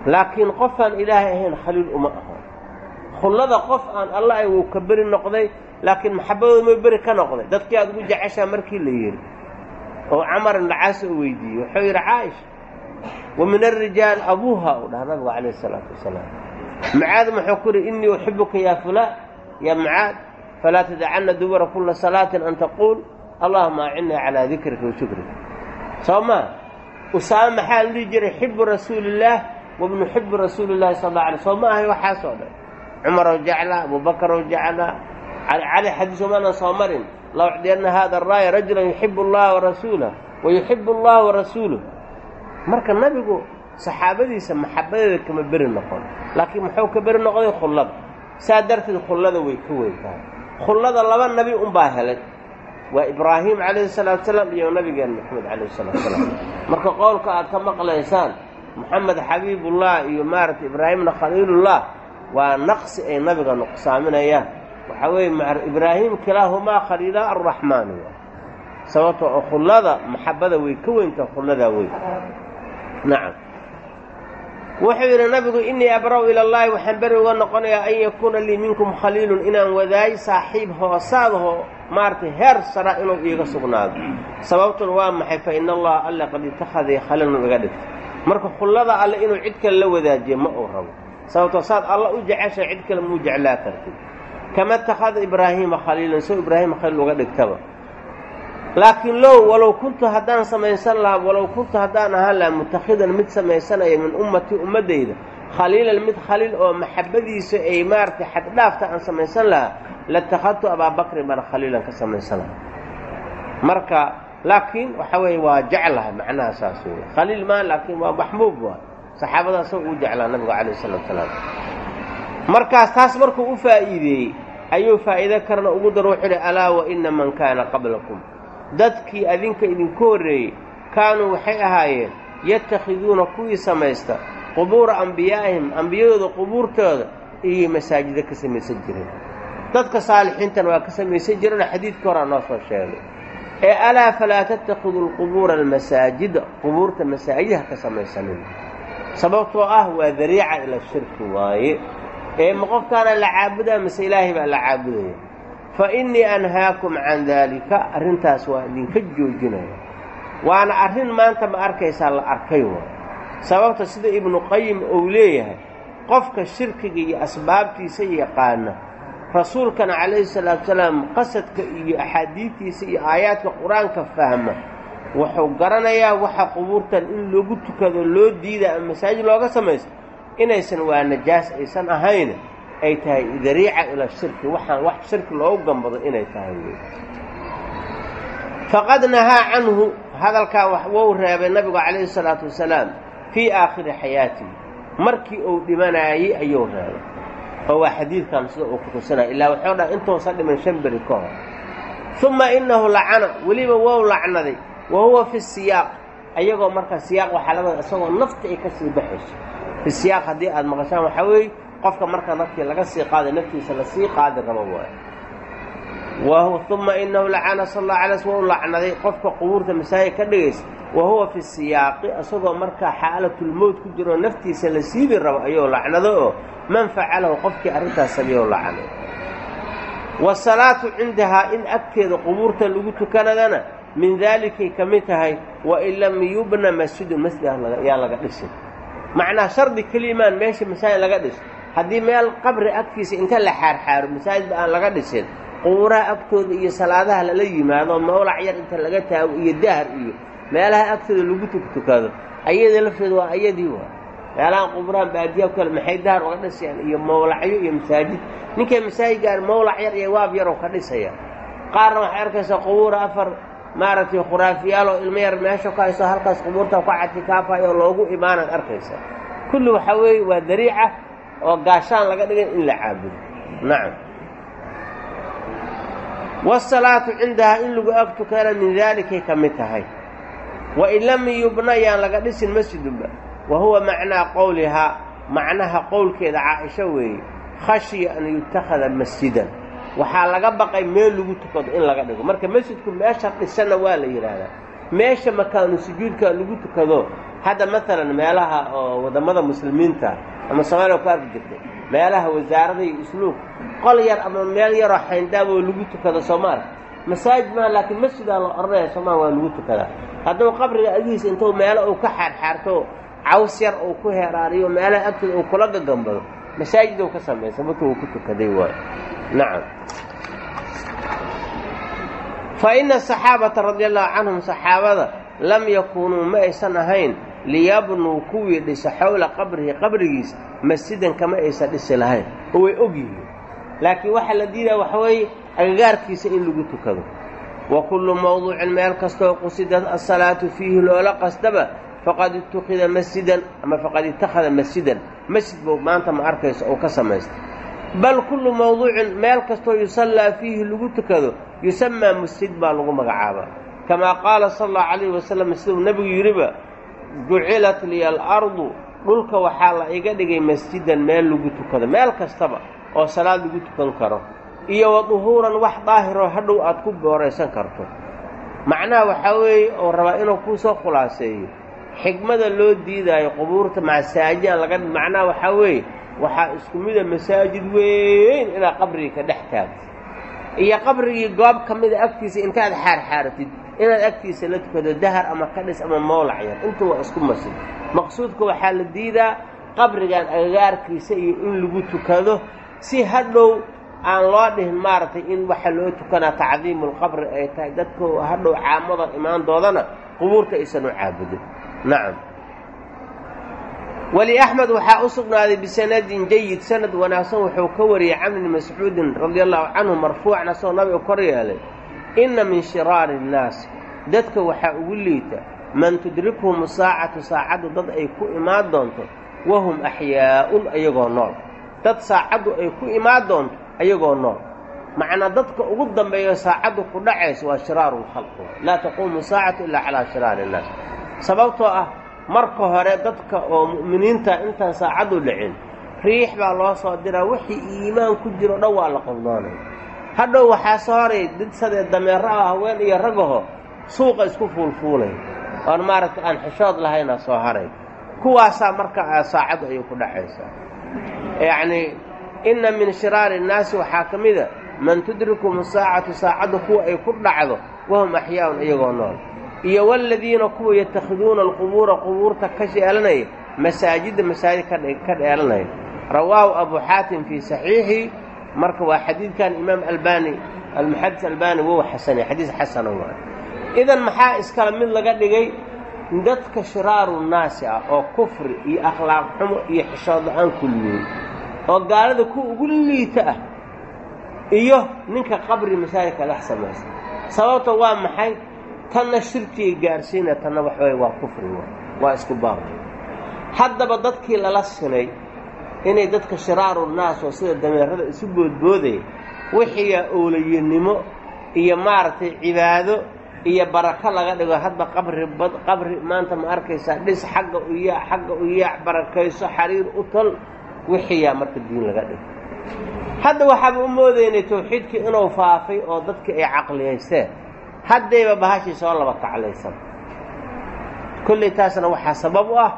laakiin qofaan ilaahay ahayn khaliil uma aho khullada qof aan alla ay wuu ka beri noqday laakiin maxabadooda ma beri ka noqday. Dadkii aad ugu jeceshaa markii la yidhi oo camar ibncaas oo weydiiyey. Wuxuu yidhi caaisha wa min alrijaal abuuha uu dhaha nabigu calayh isalaatu wasalaam. Macaad muxuu ku yidhi innii uxibuka yaa fulaan yaa macaad falaa tadacanna dubura kula salaatin an taquul allahuma acinnaa calaa dikrika wa shukrika soo maa usaame maxaa la dhihi jiray xibu rasuulillaah wabnu xibi rasuuli llahi sal alla alay soo ma ahay waxaasoo dhan. Cumarow jeclaa abuubakarow jeclaa cali xadiiso maanan soo marin la ucdiyanna hada araaya rajulan yuxibu allaha warasuulah wa yuxibu allaha warasuuluh marka nabigu saxaabadiisa maxabadeeda kama beri noqon laakiin muxuu ka beri noqday khullada saa darteed khullada way ka weyn tahay khullada laba nebi unbaa helay waa ibraahim calayhi salaatu salaam iyo nabigeen maxamed calayhi salatu salaam marka qowlka aad ka maqlaysaan moxamed xabiibullah iyo maaragtay ibraahimna khaliilullah waa naqsi ay nabiga nuqsaaminayaan waxaa weeye ibraahim kilaahumaa khaliila arraxmaani waa sababto oo khullada maxabada way ka weynta khulladaa weyn nacam. Wuxuu yidhi nabigu innii abra'u ila allahi waxaan beri uga noqonayaa an yakuuna lii minkum khaliilun inaan wadaayo saaxiib hoosaadahoo maaragtay heer sara inuu iiga sugnaado. Sababtuna waa maxay? Fa ina allaha alla qad ittakhadii khaliilun iga dhigtay marka khullada alle inuu cid kale la wadaajiyo ma uu rabo. Sababtoo saad alla u jeceshay cid kale muu jeclaa kartid kama ittakhada ibraahiima khaliilan soo ibraahima khaliil uga dhigtaba laakiin low walow kuntu haddaan samaysan lahaa walow kuntu haddaan ahaan lahaa mutakhidan mid samaysanaya min ummatii ummaddayda khaliilan mid khaliil oo maxabadiisa ay maaragtay xaddhaafta aan samaysan lahaa latakhadtu abaabakrin baan khaliilan ka samaysan lahaa marka laakiin waxa weeye waa jeclaha macnaha saas wey khaliil maa laakiin waa maxbuub waa saxaabada asagoo u jeclaa nabiga calayh salatu salaam markaas taas markuu u faa'iideeyey ayuu faa'iido karna ugu daro wuxuu idhi alaa wa ina man kaana qablakum. Dadkii adinka idinku horreeyey kaanuu waxay ahaayeen yatakhiduuna kuwii samaysta qubuura ambiyaa'ihim ambiyadooda qubuurtooda iyo masaajida ka samaysan jireen. Dadka saalixiintana waa ka samaysan jireenoo xadiidkii horaa noo soo sheegay. Ee alaa falaa tattakhiduu lqubuura almasaajida qubuurta masaajid ha ka samaysanin. Sababtoo ah waa dariica ila shirki waaye ee ma qofkaana la caabudaa mase ilaahay baa la caabudaya? Fa innii anhaakum can daalika arrintaas waa idinka joojinaya. Waana arrin maanta ma arkaysaa la arkay waay sababta sida ibnu qayim uu leeyahay qofka shirkiga iyo asbaabtiisa yaqaana rasuulkana calayhi salaatu salaam qasadka iyo axaadiidtiisa iyo aayaadka qur'aanka fahma wuxuu garanayaa waxa qubuurtan in lagu tukado loo diida ama masaajid looga samaysto inaysan waa najaas aysan ahayn ay tahay dariica ila shirki waxaan wax shirki loogu gambado inay tahay. Faqad nahaa canhu hadalkaa wou reebay nabigu calayhi salaatu wasalaam fii aakhiri xayaatihi markii uu dhimanaayey ayuu reebay. Oo waa xadiidkan sida uu kutusinaya ilaa wuxuu dhaha intuusan dhiman shan beri ka hor. Uma innahu lacana weliba wou lacnaday wa huwa fi siyaaq. Ayagoo markaa siyaaq waxaa laga isagoo nafta ay ka sii baxayso fi siyaaq haddii aada maqashaan waxaa weeye qofka markaa naftii laga sii qaaday naftiisa la sii qaadi rabo waayo. Uma inahu lacana sal alla alay sl wou lacnaday. Qofka qubuurta masaajid ka dhigaysa wa huwa fi siyaaqi isagoo markaa xaalatulmowt ku jiroo naftiisa la siibi rabo ayuu lacnado oo man facalahu qofkii arrintaas sameeyo lacnay. Wasalaatu cindahaa in agteeda qubuurta lagu tukanadana min daalikay ka mid tahay wain lam yubna masjidun masjid yaa laga dhisin macnaa shardi kelimaan meesha masaajid laga dhis. Haddii meel qabri agtiisa inta la xaarxaaro masaajidba aan laga dhisin qubuuraha agtooda iyo salaadaha lala yimaado mawlac yar inta laga taago iyo dahar iyo meelaha agtooda lagu tugtukado ayada lafteeda waa ayadii waa. Meelaha qubuuraha baadiya kale maxay dahar uga dhisayaan iyo mawlacyo iyo masaajid? Ninkay masaajid gaar mawlac yar iyo waab yaroo ka dhisaya? Qaarna waxay arkaysaa qubuura afar maaragtay khuraafiyaaloo ilmo yar meesha ku hayso halkaas qubuurta ku catikaafayo loogu imaanaad arkaysa. Kulli waxaa weeye waa dariica oo gaashaan laga dhigay in la caabudo. Nacam wasalaatu cindahaa in lagu ag tukana min daalikay ka mid tahay. Wain lam yubna yaan laga dhisin masjidunba. Wa huwa macnaa qowlihaa macnaha qowlkeeda caaisho weeye khashiya an yutakhada masjidan waxaa laga baqay meel lagu tukado in laga dhigo. Marka masjidku meesha dhisana waa la yidhaahdaa meesha makaanu sujuudka lagu tukado hadda maalan meelaha oo waddamada muslimiinta ama soomaaliya ku arki jirtay meelaha wasaarada iyo isluug qol yar ama meel yaroo xayndaab oo lagu tukado soomaal. Masaajid maa laakiin masjidaa la odhanaya soomaal waa lagu tukadaa. Hadduu qabriga agihiisa intuu meelo uu ka xaarxaarto caws yar uu ku heeraariyo meelaha agtooda uu kula gagambado masaajiduu ka samaysa markii ku tukaday waayo nacam fa ina asaxaabata radia allahu canhum saxaabada lam yakuunuu ma aysan ahayn liyabnuu kuwii dhisa xowla qabrihi qabrigiisa masjidan kama aysan dhisi lahayn oo way og yihiin laakiin waxaa la diidaa waxa weeye agagaarkiisa in lagu tukado wa kullu mawduucin meel kastoo qusidad asalaatu fiihi loola qasdaba faqad itukida masjidan ama faqad itakhada masjidan masjid buu maanta ma arkayso oo ka samaysta bal kullu mawduucin meel kastoo yusallaa fiihi lagu tukado yusamaa masjid baa lagu magacaabaa kamaa qaala sala allahu calayhi wasalam siduu nebigu yidhiba jucilat liya alardu dhulka waxaa la iga dhigay masjidan meel lagu tukado meel kastaba oo salaad lagu tukan karo iyo wa duhuuran wax daahiroo hadhow aad ku booraysan karto. Macnaha waxaa weeye oo rabaa inuu kuu soo khulaaseeyo xigmada loo diidaayo qubuurta masaajidaan laga macnaha waxaa weeye waxaa isku mida masaajid weyn inaad qabrigii ka dhex taagto iyo qabrigii goob ka mida agtiisa intaad xaarxaaratid inaad agtiisa la tukado dahar ama kadhis ama mawlac yar. Intu waa isku masjid maqsuudka waxaa la diidaa qabrigan agagaarkiisa iyo in lagu tukado si hadhow aan loo dhihin maaragtay in waxa loo tukanaa tacdiimu lqabri ay tahay dadka hadhow caamada imaandoodana qubuurta aysan u caabudin. Nacam weli axmed waxaa u sugnaaday bisanadin jayid sanad wanaagsan wuxuu ka wariyey camr bni mascuudin radia allahu canhu marfuucan asagoo nabiga kor yeelay. Inna min shiraari innaasi dadka waxaa ugu liita man tudrikuhum saacatu saacaddu dad ay ku imaan doonto wahum axyaa'un ayagoo nool. Dad saacaddu ay ku imaan doonto ayagoo nool. Macnaa dadka ugu dambeeyo saacaddu ku dhacaysa waa shiraaru lkhalq laa taquumu saacatu ilaa calaa shiraari innaas sababtoo ah marka hore dadka oo mu'miniinta intaan saacaddu dhicin riix baa loo soo diraa wixii iimaan ku jiro dhan waa la qabdoonay hadhow waxaa soo horay dad sadee dameero ah haween iyo ragaho suuqa isku fuulfuulay. Oon maaragtay aan xishood lahaynaa soo haray. Kuwaasaa marka saacaddu ayay ku dhacaysaa. Yacnii inna min shiraari innaasi waxaa ka mida man tudrikuhum saacatu saacaddu kuwa ay ku dhacdo wahum axyaa'un iyagoo nool iyo waladiina kuwa yatakhiduuna alqubuura qubuurta ka sheelanaya masaajidda masaajid ka dheelanaya rawaahu abu xaatim fii saxiixi marka waa xadiidkan imaam albani almuxadis albani wou xasanay xadiis xasana waay idan maxaa iskale mid laga dhigay? Dadka shiraaru naasi ah oo kufri iyo akhlaaq xumo iyo xishood la'aan kulmiyey oo gaalada kuwa ugu liita ah iyo ninka qabri masaajidka dhex samaysa sababta waa maxay tanna shirkigay gaarsiinaya tanna waxaweye waa kufri waa isku baaqi haddaba dadkii lala sinay inay dadka shiraaru naas oo sida dameerada isu boodboodaya wixiiyaa owlayenimo iyo maaragtay cibaado iyo barako laga dhigo hadba qabri bad qabri maanta ma arkaysaa dhis xagga u yaac xagga u yaac barakayso xariir u tol wixiiyaa marka diin laga dhigo. Hadda waxaaba u moodaynay tawxiidkii inuu faafay oo dadkii ay caqliyaysteen haddayba bahashii soo laba kaclaysan. Kolley taasna waxaa sabab u ah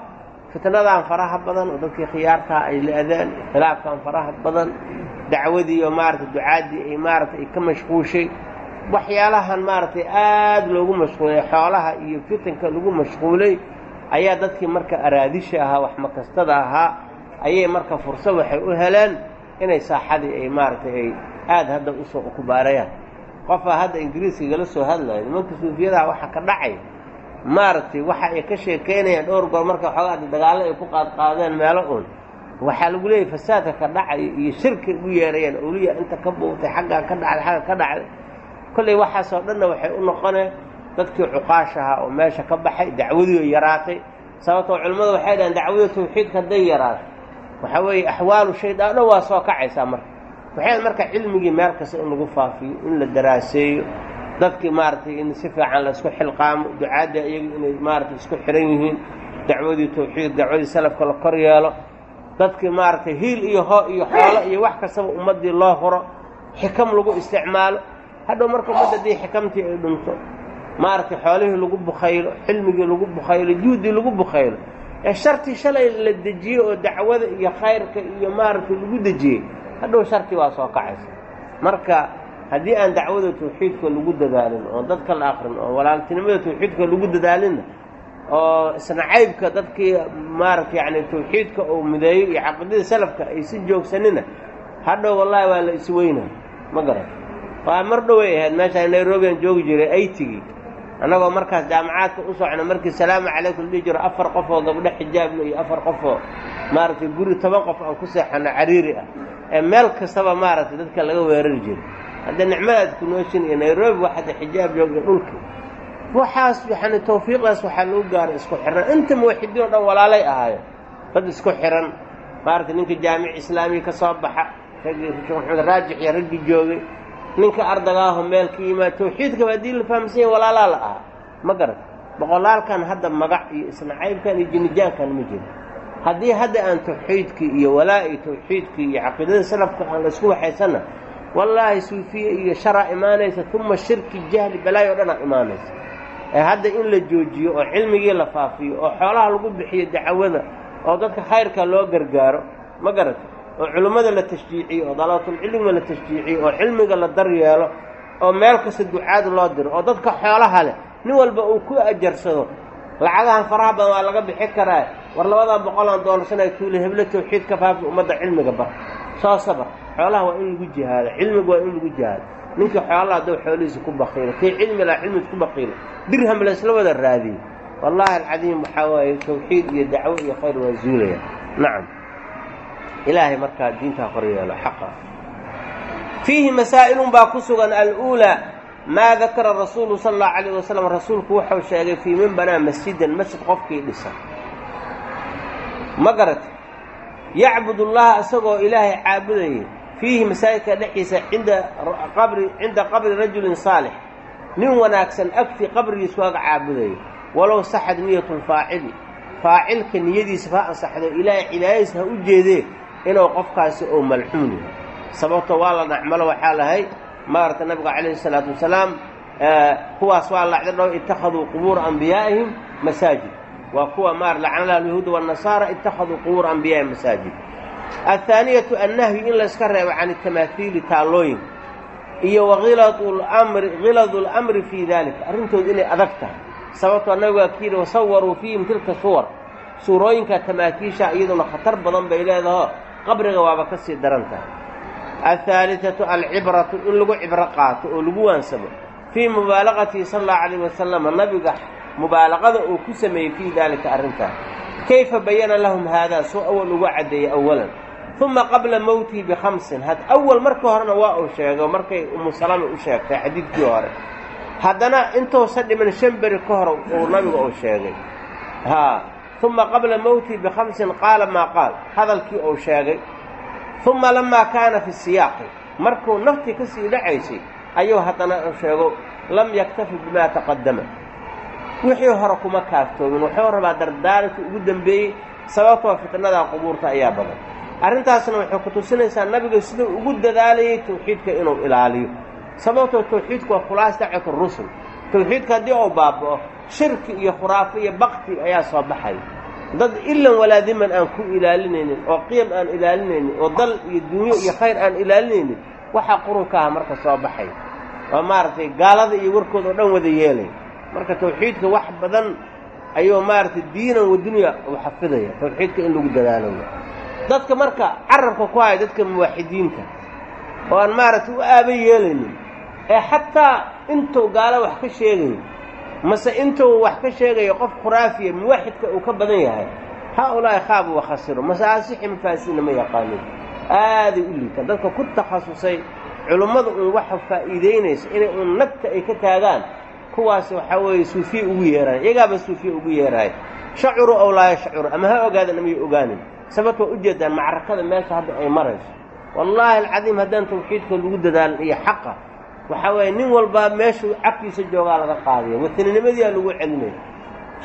fitnadan faraha badan oo dadkii khiyaartaa ay la-adaan khilaafkan faraha badan dacwadii oo maaragtay ducaaddii ay maaragtay ay ka mashquushay. Waxyaalahan maaragtay aada loogu mashquulay xoolaha iyo fitanka lagu mashquulay ayaa dadkii marka araadisha ahaa wax makastada ahaa ayay marka fursad waxay u heleen inay saaxadii ay maaragtay ay aada hadda u soo ukubaarayaan qofaa hadda ingiriiska igala soo hadlaya nimanka suufiyadaha waxa ka dhacay maaragtay waxa ay ka sheekaynayaan dhowr goor marka xoogaa dagaallo ay ku qaadqaadeen meelo uun. Waxaa lagu leeyahy fasaadka ka dhacaya iyo shirkay ugu yeerayaan awliya inta ka buugtay xaggaa ka dhacday xagga ka dhacday. Kolley waxaasoo dhanna waxay u noqoneen dadkii cuqaashahaa oo meesha ka baxay dacwadii yaraatay. Sababtoo culimmadu waxay dhahaan dacwada tawxiidka hadday yaraato waxaa weeye axwaalu shaydaan dhan waa soo kacaysaa marka waxay marka cilmigii meel kasta in lagu faafiyo in la daraaseeyo dadkii maaragtay in si fiican la isku xilqaamo ducaadda iyaga inay maaragtay isku xihan yihiin dacwadii tawxiid dacwadii salafka la kor yeelo dadkii maaragtay hiil iyo ho iyo xoolo iyo wax kastaba ummaddii loo huro xikam lagu isticmaalo. Hadhow marka ummadda haddii xikamtii ay dhunto maaragtay xoolihii lagu bukhaylo xilmigii lagu bukhaylo juhdii lagu bukhaylo ee shartii shalay la dejiyey oo dacwada iyo khayrka iyo maaragtay lagu dejiyey hadhow shartii waa soo kacaysa. Marka haddii aan dacwada tawxiidka lagu dadaalin oo dadka la akrin oo walaaltinimada tawxiidka lagu dadaalinna oo isna caybka dadkii maaragta yacni tawxiidka uu mideeyo iyo caqiidada salafka ay si joogsanina hadhow wallaahi waa la isweynaa ma garan waa mar dhoway ahayd meeshaan nairobian joogi jiray aytigii annagoo markaas jaamacaadka u socna markii salaamu calaykum dhihi jiro afar qof oo gabdho xijaabla iyo afar qof oo maaragtay guri toban qof aan ku seexano cariiri ah ee meel kastaba maaragtay dadka laga weerari jiray. Hadda nicmadaad ku nooshin iyo nairobi wax hadda xijaab jooga dhulka. Waxaas yani tawfiiqdaas waxaa lagu gaaray isku xiran inta muwaxidiin o dhan walaalay ahaayo dad isku xiran maaragtay ninka jaamic islaamiya ka soo baxa raggii sheekh maxamed raajix iyo raggii joogay. Ninka ardagaaho meel ka yimaad tawxiidkaba haddii la fahamsanya walaalaa la ahaa. Ma garat boqolaalkan hadda magac iyo isnacaybkan iyo jinijaankan ma jiro haddii hadda aan tawxiidkii iyo walaa-i tawxiidkii iyo caqiidada salafka aan la isku waxaysanna wallaahi suufiye iyo sharaa imaanaysa uma shirki jahli balaayo o dhan aa imaanaysa. Ee hadda in la joojiyo oo cilmigii la faafiyo oo xoolaha lagu bixiyo dacwada oo dadka khayrka loo gargaaro ma garata oo culimmada la tashjiiciyo oo dalaatulcilmiga la tashjiiciyo oo cilmiga la daryeelo oo meel kasta ducaad loo diro oo dadka xoolaha leh nin walba uu ku ajarsado lacagahan faraha badan waa laga bixi karaa war labadan boqolaan doollarsanay tuule heblo tawxiid ka faafi ummadda cilmiga bar soo sabar xoolaha waa in lagu jihaado cilmiga waa in lagu jihaado. Ninkii xoolaha hadduu xoolihiisa ku baqiilo kii cilmi laha cilmigiis ku baqiilo dirham laysla wada raadiyo. Wallahi alcadiim waxaa waaye tawxiid iyo dacwo iyo khayr waa zuulaya. Nacam. Ilaahay markaa diintaa hor yeelo xaqa. Fiihi masaa'ilun baa ku sugan aluulaa maa dakara rasuulu sala allahu calayh wasalam rasuulku wuxuu sheegay fii min banaa masjidan masjid qofkii dhisa ma garata yacbud ullaha isagoo ilaahay caabudayay fiihi masaajidka dhexdiisa cinda qabri cinda qabri rajulin saalix. Nin wanaagsan agtii qabrigiisu waaga caabudaya walow saxad niyatulfaacili faacilka niyadiisa ha ansaxdo ilaahay cibaadadiisa ha u jeedee inuu qofkaasi oo malxuun yahay. Sababto waa la nacmalo waxaa lahay maarata nabiga calayhi salaatu wasalaam kuwaas waa lacda dhow ittakhaduu qubuura anbiyaa'ihim masaajid waa kuwa maar lacnalaha alyahuuda waannasaara ittakhaduu qubuura anbiyaa'ihim masaajid. Athaaniyatu annahyu in layska reebo can itamaahiili taallooyinka iyo wahiladulmri khiladu lamri fii dalika arrintooda inay adag tahay. Sababtoo nabigaa ka yidhi wasawaruu fiihim tilka suwar. Suurooyinka tamaakiisha iyaduna khatar badan bay leedaho qabriga waaba ka sii daran tahay. Alhaalidatu alcibratu in lagu cibro qaato oo lagu waansamo. Fii mubaalaqatihi sala allahu calayh wasalama nabiga mubaalaqada uu ku sameeyey fii daalika arrintaas kayfa bayana lahum haadaa soo awal ugu caddeeyey awalan uma qabla mowtihi bikhamsin had awal markii horena waa uu sheego markay umu salama u sheegtay xadiidkii hore. Haddana intuusa dhiman shan beri ka hor uu nabiga uu sheegay. Haa uma qabla mowtihi bikhamsin qaala maa qaal? Hadalkii uu sheegay. Uma lamaa kaana fi siyaaqi. Markuu naftii ka sii dhacaysay ayuu haddana sheego lam yaktafi bimaa taqadama wixii hore kuma kaaftoomin. Wuxuu rabaa dardaaranka ugu dembeeyey sababtoo fitnada qubuurta ayaa badan. Arrintaasna waxay ku tusinaysaa nabiga siduu ugu dadaalayay tawxiidka inuu ilaaliyo. Sababtoo tawxiidku waa khulaas dacwat rusul. Tawxiidka haddii uu baaba'o shirki iyo khuraafo iyo bakti ayaa soo baxay. Dad ilan walaadiman aan ku ilaalinaynin oo qiyam aan ilaalinaynin oo dal iyo dunyo iyo khayr aan ilaalinaynin waxaa qurunka ah marka soo baxay. Oo maaragtay gaalada iyo warkooda oo dhan wada yeelay marka tawxiidka wax badan ayuu maaragtay diinan wa dunya uu xafidaya tawxiidka in lagu dadaalo dadka marka carabka ku haya dadka muwaaxidiinta oo aan maaragtay u aaba yeelaynin ee xataa intuu gaalo wax ka sheegayo mase intuu wax ka sheegayo qof khuraafiya muwaxidka uu ka badan yahay haa-ulaahi khaabu wa khasiru masaasixi mafaasiina ma yaqaanin aaday u liitaan dadka ku takhasusay culummada uun waxa faa'iidaynaysa inay uun nagta ay ka taagaan kuwaas waxaa weeye suufiye ugu yeeraan iyagaaba suufiye ugu yeeraay shacuru ow laa yashcuru ama ha ogaadan amay ogaanin. Sababto ujeedaan macrakada meesha hadda ay marayso. Wallaahi alcadiim haddaan tawxiidka lagu dadaalin iyo xaqa waxaa weeye nin walbaa meeshuu cagtiisa joogaa laga qaadaya wataninimadii lagu celinaya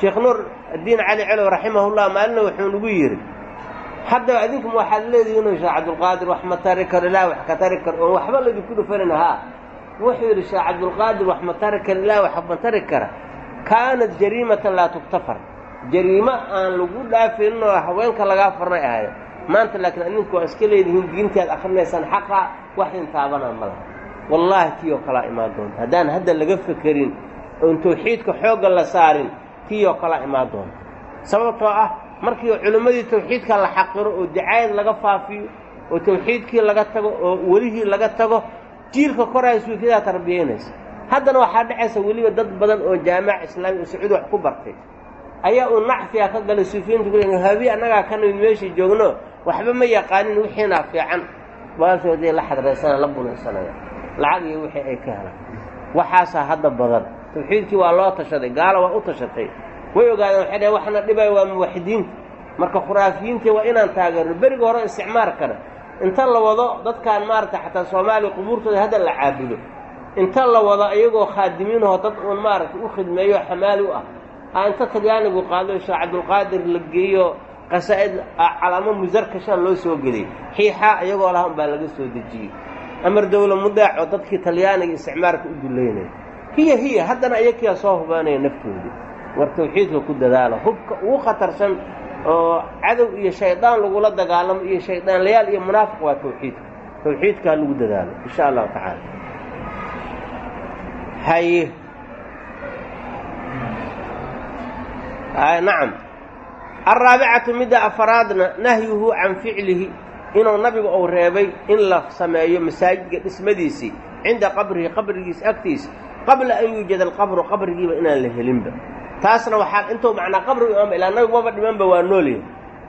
sheekh nuur addiin cali celow raximahullah maalina wuxuu nagu yidhi hadda adinkum waxaad leedihiin sheekh cabdulqaadir wax ma tari karo ilaah wax ka tari karo oon waxba laydinku dhufanin haa wuxuu yidhi sheekh cabdulqaadir wax ma tari ilaah wax ma kara. Kaanat jariimatan laa tuktafar. Jariimo aan lagu dhaafaynin oo haweenka lagaa farnay ahayo maanta laakiin adinku waa iska leedihiin diintaad akrinaysaan xaqa wax intaabanaa ma laha. Wallaahi tii oo kalaa imaan doonta. Haddaan hadda laga fekerin oon tawxiidka xoogga la saarin tii oo kalaa imaan doonta. Sababtoo ah markii culimmadii tawxiidka la xaqiro oo dacaayad laga faafiyo oo tawxiidkii laga tago oo welihii laga tago jiilka koraya suufiyadaa tarbiyaynaysa haddana waxaa dhacaysa weliba dad badan oo jaamaca islaami sacuudi wax ku bartay. Ayaa uu nacfiga ka galay suufiyiintu kule habi annagaa ka nimid meeshii joogno waxba ma yaqaanin wixiinaa fiican. Baalsooday la xadraysana la bunaysanaya. Lacag iyo wixii ay ka helaan. Waxaasaa hadda badan. Tawxiidkii waa loo tashaday gaalo waa u tashatay. Way ogaadeen waxay dhaheen waxna dhibaya waa muwaxidiinta marka khuraafiyiintii waa inaan taageerno beriga hore isticmaar kara inta la wado dadkaan maaragtay xataa soomaaliya qubuurtooda hadda la caabudo. Inta la wado iyagoo khaadimiinahoo dad uun maaragtay u khidmeeyo xamaali u ah. Aa inta talyaanigu qaado sheekh cabdulqaadir la geeyo qasaa'id calaamo musarkasha loo soo geliyey xiixaa iyagoo laha unbaa laga soo dejiyey. Amar dawla mudaac oo dadkii talyaaniga isticmaarka u dullaynaya hiya hiya haddana iyakiyaa soo hubaanaya naftoodii war tawxiidka ku dadaalo. Hubka ugu khatarsan oo cadow iyo shaydaan lagula dagaalamo iyo shaydaanlayaal iyo munaafiq waa tawxiidka tawxiidkaa lagu dadaalo insha allahu tacaala. Haye nacam. Alraabicatu midda afaraadna nahyuhu can ficlihi inuu nabigu uu reebay in la sameeyo masaajidka dhismadiisii cinda qabrihi qabrigiisa agtiisa qabla an yuujada alqabru qabrigiiba inaan la helinba taasna waxaa intuu macnaa qabriga ooma ilaa nabigu maba dhimanba waa noolyahay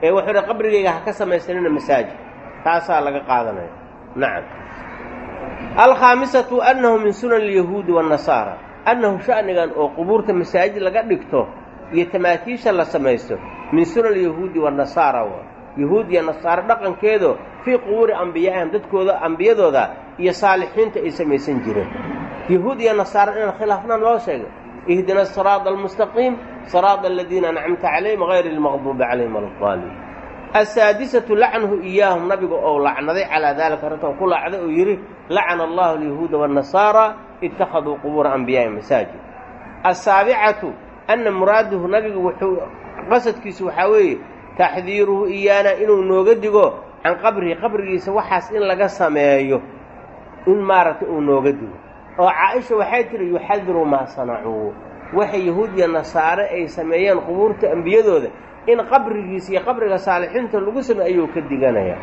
ee wuxuu hi qabrigayga ha ka samaysanina masaajid. Taasaa laga qaadanaya. Nacam. Alkhaamisatu annahu min sunan alyahuudi waannasaara annahu sha'nigan oo qubuurta masaajid laga dhigto iyo tamaatiisha la samaysto min sunan alyahuudi waannasaara waa yahuud iyo nasaare dhaqankeedo fii qubuuri ambiyaa'ihim dadkooda ambiyadooda iyo saalixiinta ay samaysan jireen. Yahuud iyo nasaare inaan khilaafnaan loo sheegay ihdina asiraada almustaqiim siraada aladiina ancamta calayhim hayri almaqduubi calayhim aldaaliin asaadisatu lacnuhu iyaahum nabiga oo lacnaday calaa daalika arrintan ku lacday oo yidhi lacana allahu alyahuuda waannasaara ittakhaduu qubuura anbiyaa'ihim masaajid asaabicatu anna muraaduhu nabigu wuxuu qasadkiisu waxaa weeye taxdiiruhu iyaana inuu nooga digo can qabrihi qabrigiisa waxaas in laga sameeyo in maaragtay uu nooga digo oo caaisha waxay tihi yuxadiru maa sanacuu. Waxay yahuud iyo nasaare ay sameeyeen qubuurta ambiyadooda in qabrigiisa iyo qabriga saalixiinta lagu sameey ayuu ka diganayaa.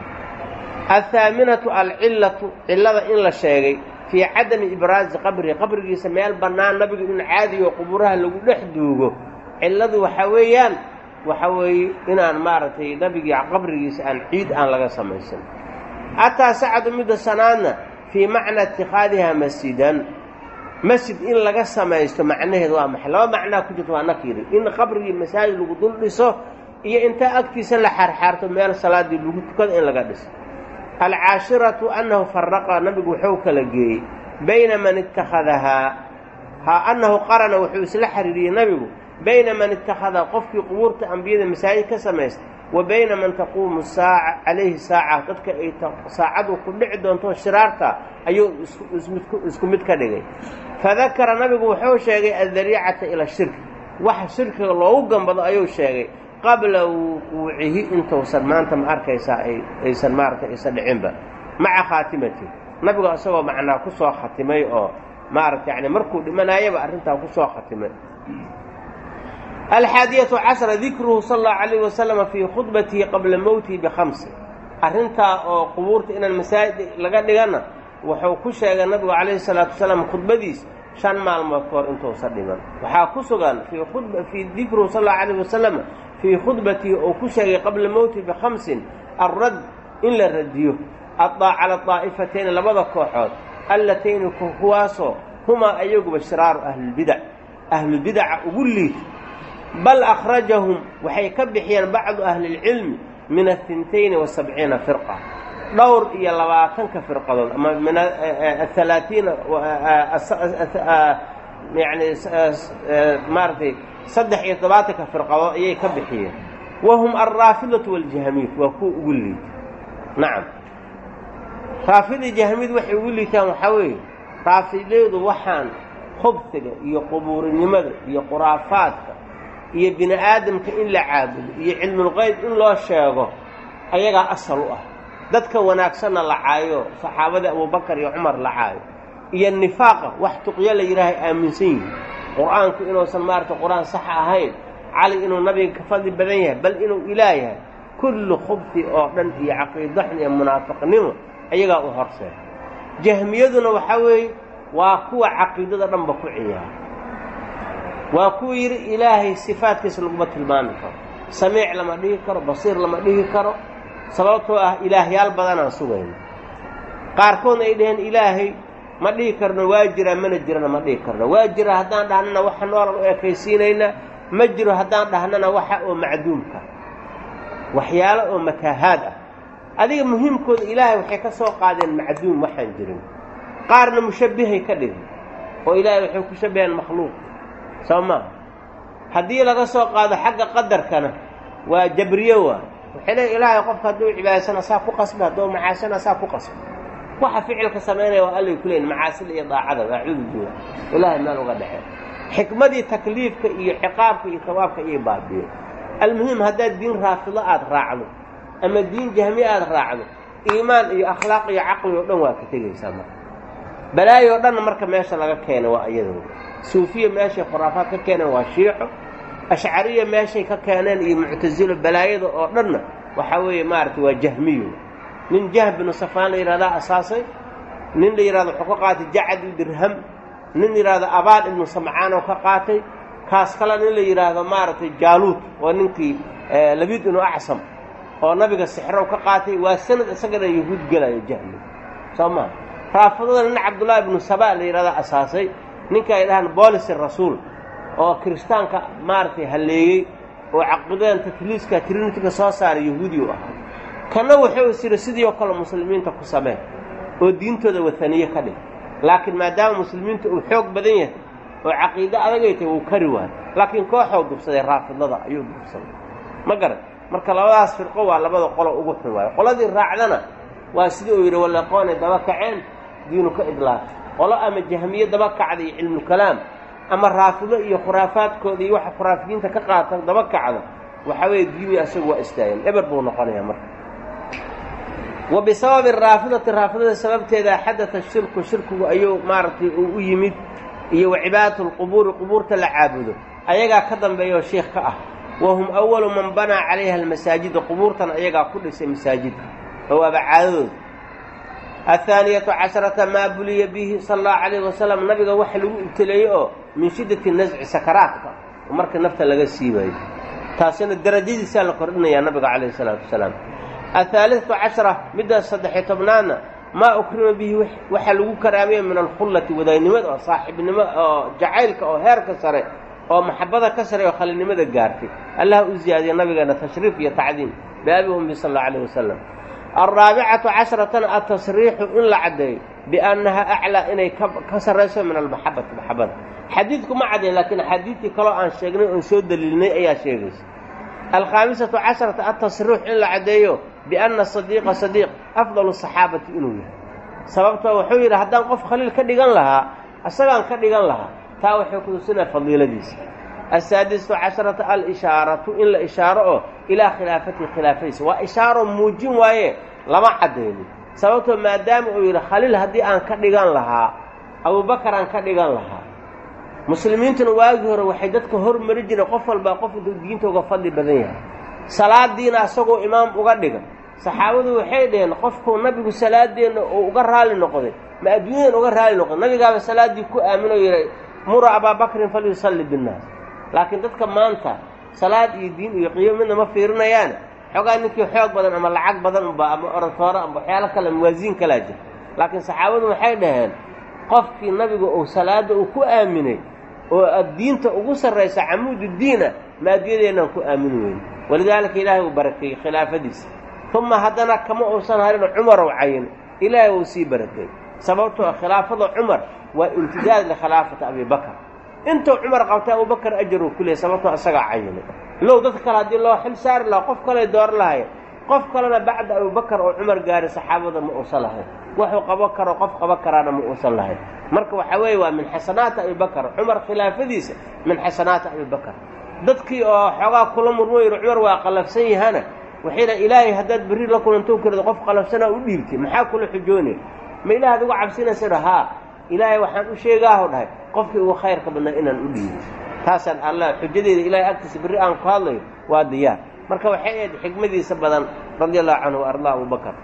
Athaaminatu alcillatu cillada in la sheegay fii cadami ibraazi qabrihi qabrigiisa meel bannaan nabigu in caadiyo qubuuraha lagu dhex duugo. Cilladu waxaa weeyaan waxa weeye inaan maaragtay nabigii qabrigiisa aan ciid aan laga samaysan. Xataa sacadu midda sanaadna fii macna itikhaadihaa masjidan. Masjid in laga samaysto macnaheedu waa maxay? Laba macnaa ku jirta waa nakiri in qabrigii masaajid lagu dul dhiso iyo intaa agtiisa la xaarxaarto meel salaaddii lagu tukado in laga dhiso. Alcaashiratu annahu faraqa nabigu wuxuu kala geeyey bayna man ittakhadahaa ha annahu qarana wuxuu isla xiriiriyey nabigu bayna man ittakhada qofkii qubuurta ambiyada masaajid ka samaysta wa bayna man taquumu saaca calayhi saaca dadka ay saacadu ku dhici doonto shiraarta ayuu isku mid ka dhigay. Fadakara nabigu wuxuu sheegay addariicata ila shirki waxa shirkiga loogu gambado ayuu sheegay. Qabla wuquucihi intuusan maanta ma arkaysaa aysan maaragtay aysan dhicinba. Maca khaatimati. Nabigu isagoo macnaa ku soo khatimay oo maaragta yani markuu dhimanaayaba arrintaa ku soo khatimay alxaadiyatu cashra dikruhu sala allahu calayh wasalama fii khudbatihi qabla mowtihi bikhamsi arrintaa oo qubuurta inaan masaajid laga dhigana wuxuu ku sheegay nabigu calayhi salaatu wasalaam khudbadiis shan maalmood ka hor intuusan dhiman waxaa ku sugan fii dikruhu sala allahu calayh wasalama fii khudbatihi oo ku sheegay qabla mowtihi bikhamsin alrad in la radiyo cala daa'ifatayni labada kooxood allatayni kuwaasoo humaa ayaguba shiraaru ahlilbidac ahlubidaca ugu liita bal akhrajahum waxay ka bixiyeen bacdu ahlilcilmi min ahintayni wa sabciina firqa dhowr iyo labaatanka firqadood ama min aalaaiina yani maaratay saddex iyo tobaatanka firqadood ayay ka bixiyeen wahum alraafidatu waljahamiid waa kuwa ugu liita nacam raafida jahmiid waxay ugu liitaan waxaa weeye raafidyadu waxaan khubsiga iyo qubuurinimada iyo khuraafaadka iyo bini aadamka in la caabudo iyo cilmulqeyb in loo sheego ayagaa asal u ah. Dadka wanaagsanna la caayo saxaabada abubakar iyo cumar la caayo iyo nifaaqa wax tuqyo la yidhaahay aaminsan yihiin qur'aanku inuusan maaragtay qur'aan saxa ahayn cali inuu nabiga ka fadli badan yahay bal inuu ilaah yahay kullu khubsi oo dhan iyo caqiidaxn iyo munaafiqnimo ayagaa u horseed jahmiyaduna waxaa weeye waa kuwa caqiidada dhanba ku ciyaara waa kuwa yidhi ilaahay sifaadkiisa laguma tilmaami karo. Samiic lama dhihi karo basiir lama dhihi karo. Sababtoo ah ilaahyaal badanaan sugayna qaarkoodna ay dhaheen ilaahay ma dhihi karno waa jiraa mana jirana ma dhihi karno. Waa jira haddaan dhahnana waxa noolan u ekaysiinaynaa ma jiro haddaan dhahnana waxa oo macduumka. Waxyaalo oo mataahaad ah. Adiga muhiimkooda ilaahay waxay ka soo qaadeen macduum waxaan jirin. Qaarna mushabbihay ka dhigin. Oo ilaahay waxay ku shabbaheen makhluuq soo maa haddii laga soo qaado xagga qadarkana waa jabriye waa waxay leey ilaahay qofka hadduu cibaadaysana saa ku qasba hadduu macaasana saa ku qasba waxa ficilka samaynaya waa allay ku leeyiin macaasida iyo daacada acuudu billah ilaahay meel uga dhexee xikmadii takliifka iyo ciqaabka iyo tawaabka iyo baabiye almuhim haddaad diin raafido aada raacdo. Ama diin jahmi aada raacdo. Iimaan iyo akhlaaq iyo caqli oo dhan waa ka tegaysaa marka balaayo o dhanna marka meesha laga keena waa iyadooda suufiya meeshay khuraafaad ka keeneen waa shiico. Ashcariya meeshay ka keeneen iyo muctasilo balaayada oo dhanna waxaa weeye maaragtay waa jahmiyo nin jahm binu safaan la yidhahdaa asaasay. Nin la yidhahdo wuxuu ka qaatay jacad dirham. Nin yidhaahdo abaan ibnu samcaan oo ka qaatay. Kaas kale nin la yidhaahdo maaragtay jaaluud oo ninkii labiid inu acsam oo nabiga sixrow ka qaatay. Waa sanad isagana yahuud gelayo jahmi soo maa raafadada nin cabdullaahi ibnu saba la yidhahdo asaasay ninka ay dhahaan boolisi rasuul oo kiristaanka maaragtay halleeyey oo caqiidadan tatliiska trinitiga soo saaray yahuudi u ahaa. Kanna wuxuu is yidhi sidii oo kale muslimiinta ku samee oo diintooda wataniye ka dhig. Laakiin maadaama muslimiinta uu xoog badan yahay oo caqiide adagay tahay wuu kari waayo. Laakiin kooxoo dubsaday raafidada ayuu dubsaday. Ma garan marka labadaas firqo waa labada qolo ugu xun waayo. Qoladii raacdana waa sidii uu yidhi wallaqoonay daba kaceen diinu ka idlaaqay qolo ama jahmiye daba kacda iyo cilmukalaam ama raafido iyo khuraafaadkooda iyo waxa khuraafiyiinta ka qaata daba kacda waxaa weeye diini asagu waa istaageen eber buu noqonayaa marka. Wa bisababi raafidati raafidada sababteeda xadata shirku shirkigu ayuu maaragtay uu u yimid iyo wa cibaadatu lqubuuri qubuurta la caabudo ayagaa ka dambeeyaoo sheikh ka ah. Wa hum awalu man banaa calayha almasaajida qubuurtan ayagaa ku dhisay masaajidka oo waaba athaaniyatu casharata maa buliya bihi sala allahu calayhi wasalam nabiga waxa lagu ibtileeyey oo min shiddati nasci sakaraadka marka nafta laga siibayo taasina darajadiisaa la kordhinayaa nabiga calayhi salaatu wasalaam athaalidatu cashara midda saddexiy tobnaadna maa ukrima bihi waxaa lagu karaamaya min alkhullati wadaynimada oo saaxiibnimo oo jacaylka oo heerka sare oo maxabada ka sare oo khalinimada gaartay allah u ziyaadiya nabigeena tashriif iyo tacdiim biabi ummi sala allau alayh wasalam alraabicatu casharatan atasriixu in la caddeeyo biannaha aclaa inay ka sarrayso min almaxabati maxabada xadiidku ma caddayn laakiin axaadiidtii kaloo aan sheegnay oon soo daliilnay ayaa sheegaysa alkhaamisatu casharata atasriix in la caddeeyo bianna sadiiqa sadiiq afdalu saxaabati inuu yahay sababtoo wuxuu yidhi haddaan qof khaliil ka dhigan lahaa isagaan ka dhigan lahaa taa waxay kutusinaa fadiiladiisa asaadisatu casharata alishaaratu in la ishaaro oo ilaa khilaafatihi khilaafadiisa waa ishaaro muujin waaye lama caddaynin. Sababtoo maadaama uu yidhi khaliil haddii aan ka dhigan lahaa abubakar aan ka dhigan lahaa muslimiintuna waagii hore waxay dadka hormari jireen qof walbaa qof intuu diinta uga fadli badan yahay. Salaadiina asagoo imaam uga dhigan. Saxaabadu waxay dhaheen qofkuu nabigu salaadeenna uu uga raali noqday ma adduunyadan uga raali noqday. Nabigaaba salaaddii ku aaminoo yidhay mura abaabakrin falyusalli binnaas laakiin dadka maanta salaad iyo diin iyo qiimo midna ma fiirinayaan. Xoogaa ninkii xoog badan ama lacag badan unba ama oratooro ama waxyaalo kale mawaasiin kalaa jira. Laakiin saxaabadu waxay dhaheen qofkii nabigu uu salaadda uu ku aaminay oo diinta ugu sarraysa camuudu diina maadiyadeenaan ku aamini weyn. Walidaalika ilaahay uu barakeeyey khilaafadiisa. Uma haddana kama uusan harin cumarow cayin ilaahay uu sii barakeeyey sababtoo khilaafada cumar waa imtidaad likhilaafati abibakar intuu cumar qabtay abubakar ajaruu ku leeyay sababtoo isagaa cayinay low dadka kale haddii loo xil saari lahaa qof kaley dooran lahayn qof kalena bacda abubakar oo cumar gaaray saxaabada ma uusan lahayn. Waxuu qabo karo qof qabo karaana ma uusan lahayn. Marka waxaa weeye waa min xasanaati abibakar cumar khilaafadiisa min xasanaati abibakar dadkii oo xoogaa kula murmo yidhi cumar waa qallafsan yahana? Waxayna ilaahay haddaad berri la kulantou kardo qof qallafsanaa u dhiibtay maxaa kula xujoonay ma ilaahaad uga cabsinaysa haa ilaahay waxaan u sheegaaho dhahay qofkii ugu khayrka badnaa inaan u dhiibo taasaan allah xujadeeda ilaahay agtiisa berri aan ku hadlayo waa diyaar. Marka waxay ahayd xikmadiisa badan radia allahu canhu wa abubakar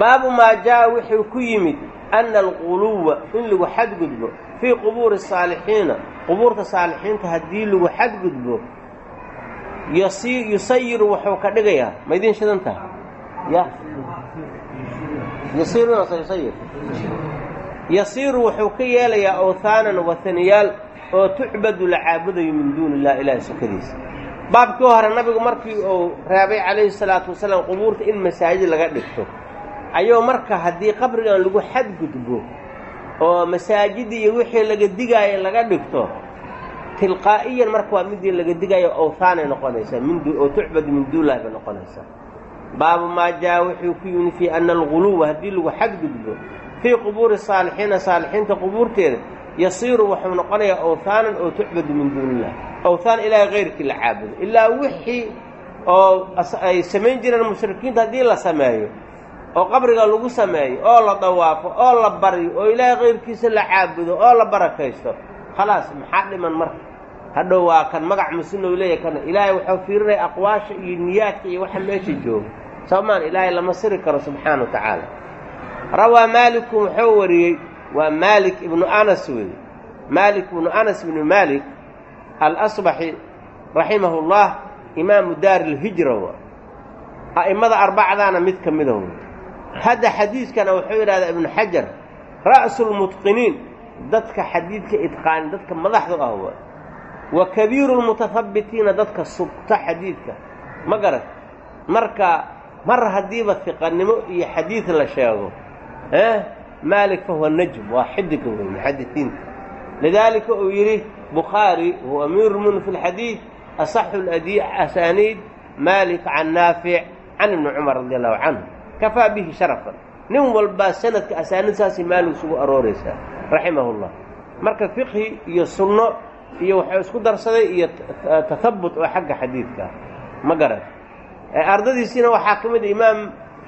baabu maa jaa wuxuu ku yimid ana alquluwa in lagu xadgudbo fii qubuuri saalixiina. Qubuurta saalixiinta haddii lagu xadgudbo yusayiru wuxuu ka dhigayaa. Ma idiin shidan tahay ya yasiiruyusayir yasiiru wuxuu ka yeelayaa awhaanan wataniyaal oo tucbadu la caabudayo min duuni illah ilaahi sokadiisa. Baabkii hore nabigu markii uu reebay calayhi salaatu wasalaam qubuurta in masaajid laga dhigto ayuu marka haddii qabrigan lagu xadgudbo oo masaajidii iyo wixii laga digaayo laga dhigto tilqaa'iyan marka waa midii laga digaayo awhaanay noqonaysaa oo tucbadu min duunillahi bay noqonaysaa. Baabu maa jaa wuxuu ku yimid fii ana alguluwa haddii lagu xadgudbo fii qubuuri saalixiina saalixiinta qubuurteeda yasiiru wuxuu noqonayaa awhaanan oo tucbadu min duuni illah awhaan ilaahay kayrkii la caabudo. Ilaa wixii oo ay samayn jireen mushrikiinta haddii la sameeyo oo qabriga lagu sameeyo oo la dawaafo oo la baryo oo ilaahay kayrkiisa la caabudo oo la barakaysto khalaas maxaa dhiman marka? Hadhow waa kan magac musino leeyahy kana. Ilaahay wuxuu fiirinaya aqwaasha iyo niyaadka iyo waxa meesha jooga. Soomaan ilaahay lama siri karo subxaana wa tacaala rawaa maaliku wuxuu wariyey waa maalik ibnu anas weeye. Maalik ibnu anas ibnu maalik alasbaxi raximahu llah imaamu daari lhijra wa. A'immada arbacdaana mid ka mida wey hadda xadiidkana wuxuu yidhahdaa ibnu xajar ra'su lmutqiniin dadka xadiidka idqaani dadka madaxdu ah waa wa kabiiru lmutahabbitiina dadka sugta xadiidka. Ma garat marka mar haddiiba hiqannimo iyo xadiid la sheego maalik fahuwa najm waa xidiga wey muxadisiinta lidaalika uu yidhi bukhaari huwa amiiru lmu'minin fi lxadiid asaxu asaaniid maalik can naafic can ibni cumar radi allahu canhu. Kafaa bihi sharafan. Nin walbaa sanadka asaaniid saasay maalik isugu arooraysaa raximahu llah marka fiqhi iyo sunno iyo waxuu isku darsaday iyo tahabut oo xagga xadiidka. Ma garan ardadiisiina waxaa ka mid a imaam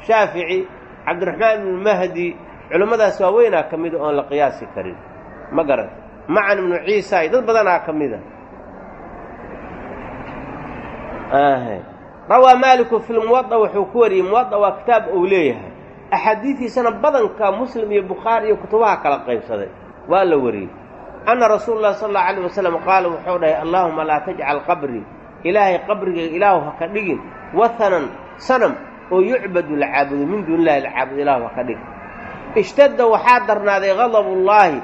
shaafici cabdiraxmaan ibnu mahdi culimmadaas waaweynaa ka mida oon la qiyaasi karin. Ma garan macan ibnu ciisa dad badanaa ka mida rawaa maaliku fi lmuwada wuxuu ku wariyey muwada waa kitaab uu leeyahay. Axaadiidiisana badanka muslim iyo bukhaari iyo kutubaha kala qaybsaday. Waa la wariyey. Anna rasuulu llahi sal allau alayh wasalam qaala wuxuu dhahay allaahuma laa tajcal qabrii ilaahay qabrigayga ilaahu ha ka dhigin. Wahanan sanam oo yucbadu la caabudo min duuni illahi la caabudo ilaahu ha ka dhigin ishtadda waxaa darnaaday gadabullaahi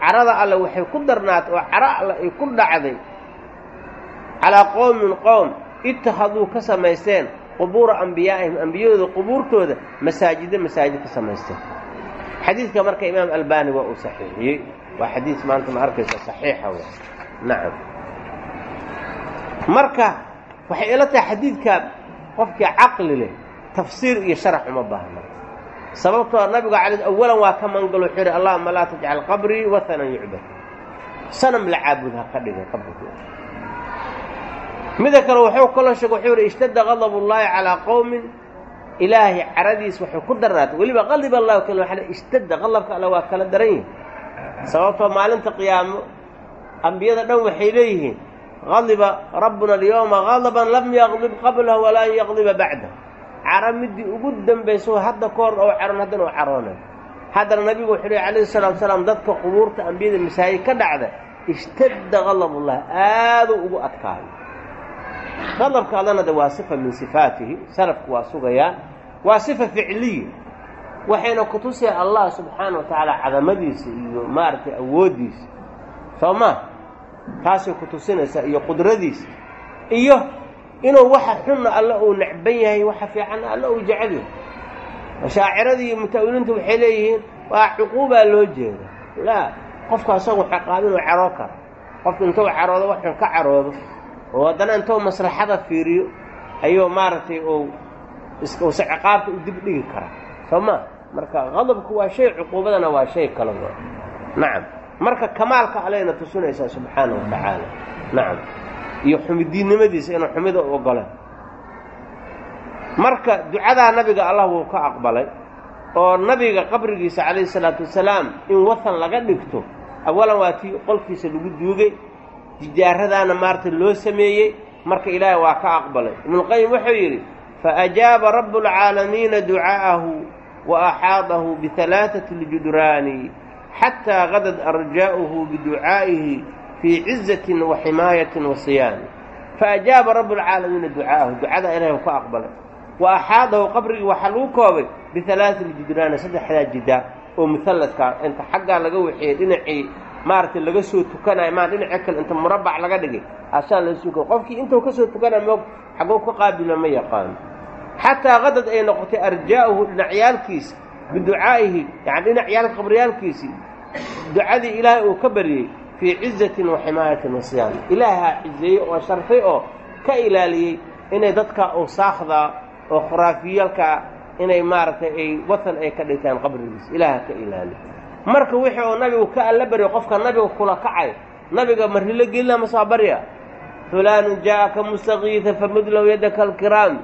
carada alle waxay ku darnaatay oo caro alle ay ku dhacday. Calaa qowmin qowm ittakhaduu ka samaysteen qubuura ambiyaa'ihim ambiyadooda qubuurtooda masaajida masaajid ka samaysteen. Xadiidka marka imaam albani waa uu saxiixiyey. Waa xadiis maanta ma arkaysa saxiixa w nacam. Marka waxay ila tahay xadiidka qofkii caqli leh tafsiir iyo sharax uma baahna. Sababtoo nabiga cala awalan waa ka mangalo wuxuu yidhi allahuma laa tajcal qabrii wahanan yucbad sanam la caabud ha ka dhigay qabrigooda mida kale wuxuu kaloo sheegay wuxuu yidhi ishtadda qadabu llaahi calaa qowmin ilaahay caradiis waxay ku darnaatay weliba qadib allahu kal waa ishtadda qadabka alle waa kala daran yihiin sababtoo maalinta qiyaamo ambiyada dhan waxay leeyihiin qadiba rabbuna alyowma qadaban lam yaqdib qablahu walaa yaqdiba bacdah caro midii ugu dambayso hadda ka hor oo caroon haddana oo caroonay. Haddana nabigu wuxuu lehy calayhi salatu salaam dadka qubuurta ambiyada masaajid ka dhacda ishtadda qadabullah aaduu ugu adkaayo qadabka allana de waa sifa min sifaatihi salafku waa sugayaan waa sifa ficliya waxayna kutusaya allah subxaana wa tacaala cadamadiisa iyo maaragtay awooddiisa soo ma? Taasay kutusinaysaa iyo qudradiisa iyo inuu waxa xunna alle uu necban yahay waxa fiicanna alle uu jecel yahay ashaaciradii iyo muta'awiliintu waxay leeyihiin waa cuquubaa loo jeeda laa qofka asagu xaqaabinuu caroo kara qofku intuu caroodo wax xun ka caroodo. Oo haddana intuu maslaxada fiiriyo ayuu maaragtay uu uusa ciqaabta u dib dhigi karaa. Soo ma marka qadabku waa shay cuquubadana waa shay kale wa nacam marka kamaalka aleyna tusinaysaa subxaana wa tacaala. Nacam iyo xumidiinnimadiisa inuu xumida u ogolaan marka ducadaa nabiga allah wuu ka aqbalay oo nabiga qabrigiisa calayhi salaatu wasalaam in wahan laga dhigto awalan waa tii qolkiisa lagu duugay jijaaradaana maarta loo sameeyey marka ilaahay waa ka aqbalay. Ibnuqayim wuxuu yidhi faajaaba rabbualcaalamiina ducaa'ahu wa axaadahu bihalaaثati ljudraani xataa gadad arjaa'uhu biducaa'ihi fii cizatin wa ximaayatin wa siyaam. Faajaaba rabbualcaalamiina ducaa'ahu ducada ilahay wuu ka aqbalay wa axaadahu qabrigii waxaa lagu koobay bihalaaثati اljudraani saddexdaa jidaar oo muhalladkaa inta xaggaa laga waxeeyey dhinacii maaragtay laga soo tukanayo maa dhinaci kale inta murabac laga dhigay asaa la suka qofkii intuu ka soo tukanayo moog xaggoo ka qaabila ma yaqaano xataa qadad ay noqotay arjaa'uhu dhinacyaalkiisa biducaa'ihi yani dhinacyaalka qabriyaalkiisii ducadii ilaahay uu ka baryey fii cizatin wa ximaayatin wa siyaan ilaahaa cizeeyey oo sharfay oo ka ilaaliyey inay dadka awsaakdaa oo khuraafiyaalkaa inay maaragtay ay watan ay ka dhigtaan qabrigiisa ilaaha ka ilaaliy marka wixii oo nabigu ka alla baryo qofka nabiga kula kacay nabiga marilo gelina ma soo barya fulaanun jaa'aka mustakiisa famud low yadaka alkiraam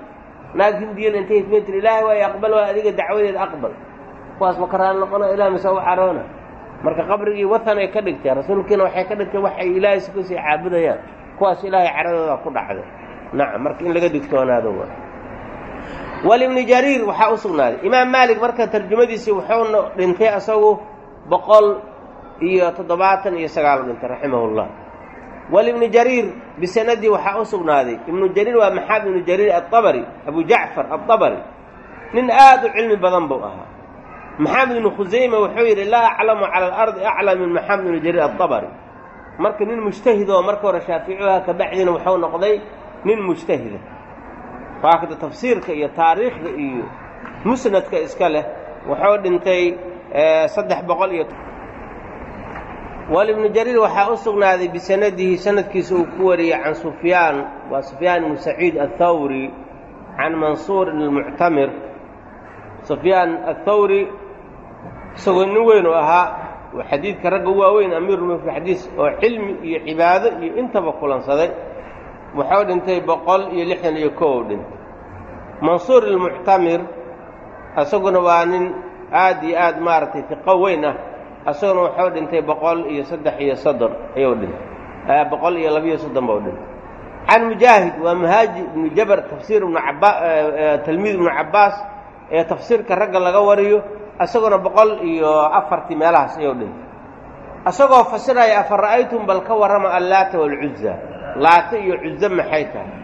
naag hindiyan intay hitmaytir ilaahay waay aqbal waa adiga dacwadeed aqbal. Kuwaas ma ka raali noqona ilah mise u caroona marka qabrigii watan ay ka dhigteen rasuulkiina waxay ka dhigteen waxay ilaahay sikasii caabudayaan. Kuwaas ilaahay caradooda ku dhacday. Nacam marka in laga digtoonaado wa walibni jariir waxaa u sugnaaday. Imaam maalik marka tarjumadiisii wuxuuna dhintay asagu boqol iyo toddobaatan iyo sagaal dhintay raximahullah. Walibni jariir bisanadii waxaa u sugnaaday. Ibnu jariir waa maxamed ibnu jariir aabari abu jacfar aabari nin aad u cilmi badan buu ahaa. Maxamed ibnu khusayma wuxuu yidhi laa aclamu cala alardi aclam min maxamed ibnu jariir aabari marka nin mujtahidoo marka hore shaaficiuha kabacdina wuxuu noqday nin mujtahida waakda tafsiirka iyo taariikhda iyo musnadka iska leh wuxuu dhintay saddex boqol iyo walibnu jariir waxaa u sugnaaday bisanadihi sanadkiisa uu ku wariyey can sufyaan waa sufyaan ibnu saciid athawri can mansuur ibn lmuctamir sufyaan athawri isagoo nin weyn oo ahaa xadiidka ragga waaweyn amiirulmufti xadiis oo cilmi iyo cibaado iyo intaba kulansaday wuxuu dhintay boqol iyo lixdan iyo kow dhintay mansuur ilmuctamir isaguna waa nin aad iyo aad maaragtay tiqo weyn ah isaguna wuxuu dhintay boqol iyo saddex iyo soddon ayuu dhintay. Boqol iyo labiyo soddon buu dhintay. Can mujaahid waa muhaaji ibnu jabar tafsiir ibnu aba talmiid ibnu cabbaas ee tafsiirka ragga laga wariyo isaguna boqol iyo afartii meelahaas ayuu dhintay. Isagoo fasiraya afa ra'aytum bal ka warrama allaata waalcuzza laata iyo cuzo maxay tahay?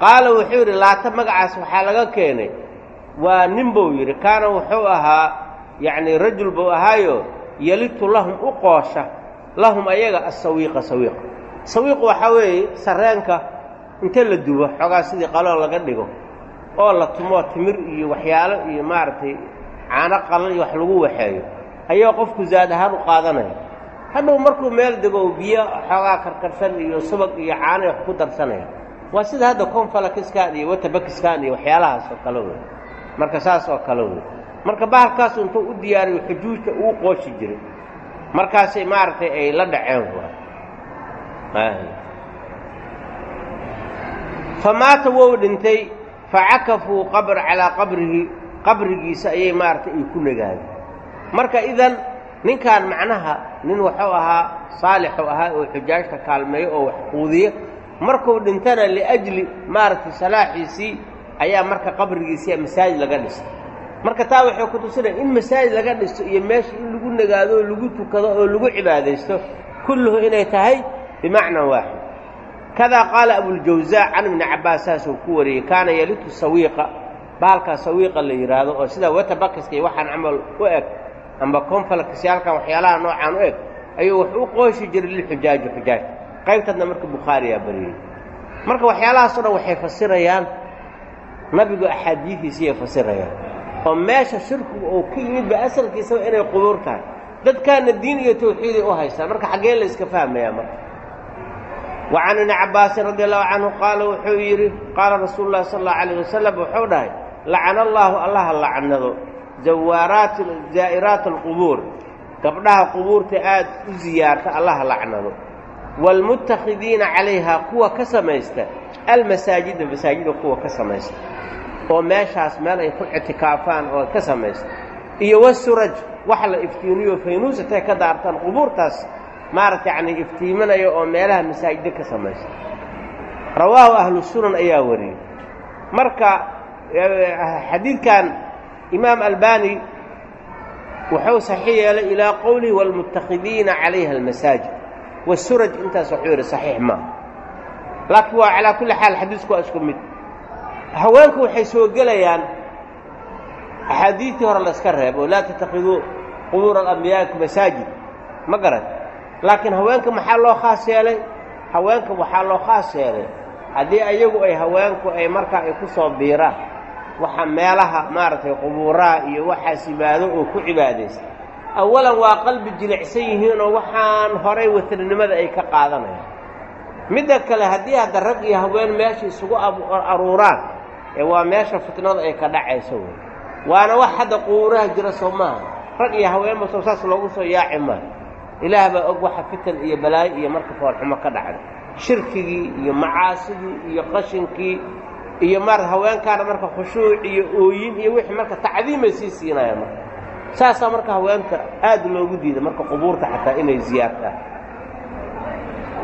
Qaala wuxuu yidhi laata magacaas waxaa laga keenay. Waa nin buu yidhi kaana wuxuu ahaa yacnii rajul buu ahaayo yelitu lahum u qoosha lahum ayaga asawiiqa sawiiqa. Sawiiq waxaa weeye sarreenka inta la dubo xoogaa sidii qaloo laga dhigo oo la tumoo timir iyo waxyaalo iyo maaragtay caano qalan iyo wax lagu waxeeyo ayaa qofku zaad ahaan u qaadanaya hadhow markuu meel dego biyo xoogaa karkarsan iyo subag iyo caano wax ku darsanaya. Waa sida hadda konfalakiskan iyo watabakiskan iyo waxyaalahaas oo kale wey marka saas oo kale wey marka bahalkaasu intuu u diyaariyo xujuujta uu qooshi jiray markaasay maaragtay ay la dhaceen waay. Fa maata wou dhintay facakafuu qabr calaa qabrihi qabrigiisa ayay maaragtay ay ku nagaadeen marka idan ninkan macnaha nin wuxuu ahaa saalixu ahaa oo xujaajta kaalmeeyo oo wax quudiya markuu dhintana liajli maaragtay salaaxiisii ayaa marka qabrigiisia masaajid laga dhistay marka taa waxay ku tusinaya in masaajid laga dhisto iyo meesha in lagu nagaado oo lagu tukado oo lagu cibaadaysto kulluhu inay tahay bimacnan waaxid. Kadaa qaala abuljawsaa can ibni cabbaas saasuu ku wariyey kaana yalitu sawiiqa. Bahalkaa sawiiqa la yidhaahdo oo sida wetabakiska iyo waxaan camal u eg amba konfalkisyaalkan waxyaalaha noocaan u eg ayuu wax u qooshi jiray lilxujaaji xujaaj qaybtadna marka bukhaariyaa bariyey marka waxyaalahaasoo dhan waxay fasirayaan nabigu axaadiidiisiyay fasirayaan. Oo meesha shirkigu uu ka yimidba asalkiisaba inay qubuur tahay. Dadkaana diin iyo tawxiiday u haystaan. Marka xaggee la iska fahmayaa marka. Wa can ibni cabbaasin radi allahu canhu qaala wuxuu yidhi qaala rasuulu llahi sala allahu alayh wasalam wuxuu dhahay lacana allaahu allaha lacnado zawaaraati zaa'iraat alqubuur. Gabdhaha qubuurta aad u ziyaarta allaha lacnado. Waalmutakhidiina calayhaa kuwa ka samaysta. Almasaajida masaajida kuwa ka samaysta. Oo meeshaas meel ay ku ictikaafaan oo ka samaysta. Iyo wasuraj wax la iftiimiyo faynuus intay ka daartaan qubuurtaas maaragta yacni iftiiminaya oo meelaha masaajida ka samaysta. Rawaahu ahlu sunan ayaa wariyey. Marka xadiidkan imaam albani wuxuu saxiix yeelay ilaa qowlihi waalmutakhidiina calayha almasaajid. Wasuraj intaas wuxuu yidhi saxiix maa laakiin waa calaa kulli xaal xadiisku waa isku mid. Haweenku waxay soo gelayaan axaadiidtii hore la yska reebo laa tatakiduu qubuura alambiyaaiku masaajid. Ma garan laakiin haweenka maxaa loo khaas yeelay? Haweenka waxaa loo khaas yeelay haddii ayagu ay haweenku ay markaa ay ku soo biiraan waxa meelaha maaragtay qubuuraha iyo waxaas yimaado oo ku cibaadaysta. Awalan waa qalbi jilicsan yihiin oo waxaan horay wataninimada ay ka qaadanayaan. Midda kale haddii hadda rag iyo haween meesha isugu aruuraan ee waa meesha fitnada ay ka dhacayso wey. Waana wax hadda qubuuraha jira soo maaha. Rag iyo haweenba soo saas loogu soo yaaci maayo ilaah baa og waxa fitan iyo balaayo iyo marka foolxumo ka dhacday shirkigii iyo macaasidii iyo qashinkii iyo mar haweenkaana marka khushuuc iyo ooyin iyo wixii marka tacdiimay sii siinayaan marka. Saasaa marka haweenta aad loogu diida marka qubuurta xataa inay ziyaartaan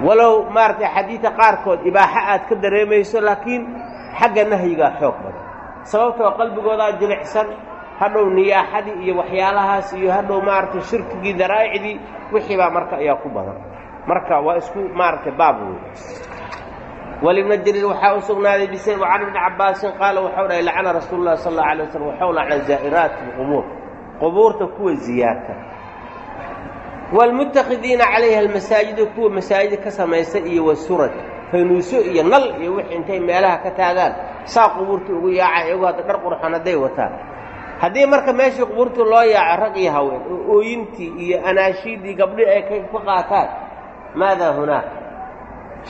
walow maaragtay xadiidka qaarkood ibaaxo aad ka dareemayso laakiin xagga nahyigaa xoog badan. Sababtoo qalbigoodaa jilicsan hadhow niyaaxadii iyo waxyaalahaas iyo hadhow maaragtay shirkigii daraa'icdii wixii baa marka ayaa ku badan. Marka waa isku maaragtay baab wey walibna jariir waxaa u sugnaaday bisr can ibni cabbaasin qaala waxau dhahay lacana rasuulu llahi sal alla alay waslam waxau lacna zaa'iraati alqubuur qubuurta kuwa ziyaarta. Waalmutakhidiina calayha almasaajida kuwa masaajid ka samaysta iyo wasuraj faynuuso iyo nal iyo wixii intay meelaha ka taagaan saa qubuurta ugu yaaca iyagu hadda dhar qurxan hadday wataan. Haddii marka meeshii qubuurtii loo yaaco rag iyo haween oo ooyintii iyo anaashiiddii gabdhii ay ka qaataan maadaa hunaaka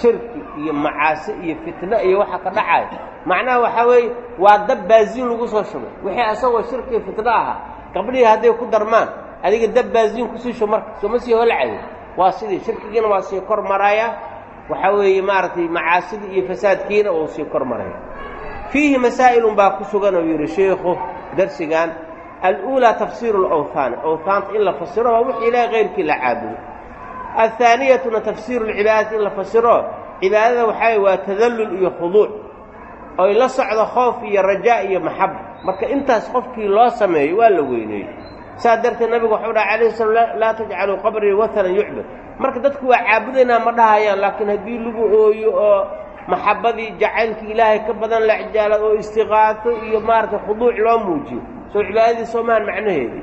shirki iyo macaasi iyo fitno iyo waxa ka dhacaya macnaha waxaa weeye waa dab baaziin lagu soo shubay. Wixii asagoo shirki fitno ahaa gabdhihii hadday ku darmaan adiga dab baaziin ku sii shub marka sooma sii holcayo waa sidii shirkigiina waa sii kor maraya. Waxaa weeye maaragtay macaasidii iyo fasaadkiina uu sii kor maraya. Fiihi masaa'ilun baa ku sugan oo yidhi sheikhu darsigan aluulaa tafsiiru alawhaani awhaanta in la fasiro waa wixii ilaahay kayrkii la caabudo alhaaniyatuna tafsiiru alcibaadati in la fasiro cibaadada waxaa waa tadallul iyo khuduuc oy la socdo khoof iyo rajaa iyo maxaba marka intaas qofkii loo sameeyo waa la weyneeyey saas darteed nabigu waxau dhaha calayh slam laa tajcaluu qabrii watanan yucbad marka dadku waa caabudaynaa ma dhahayaan laakiin haddii lagu ooyo oo maxabadii jacaylkii ilaahay ka badan la cijaalad oo istiqaato iyo maaragtay khuduuc loo muujiyo soo cibaadadii soomahan macnaheedii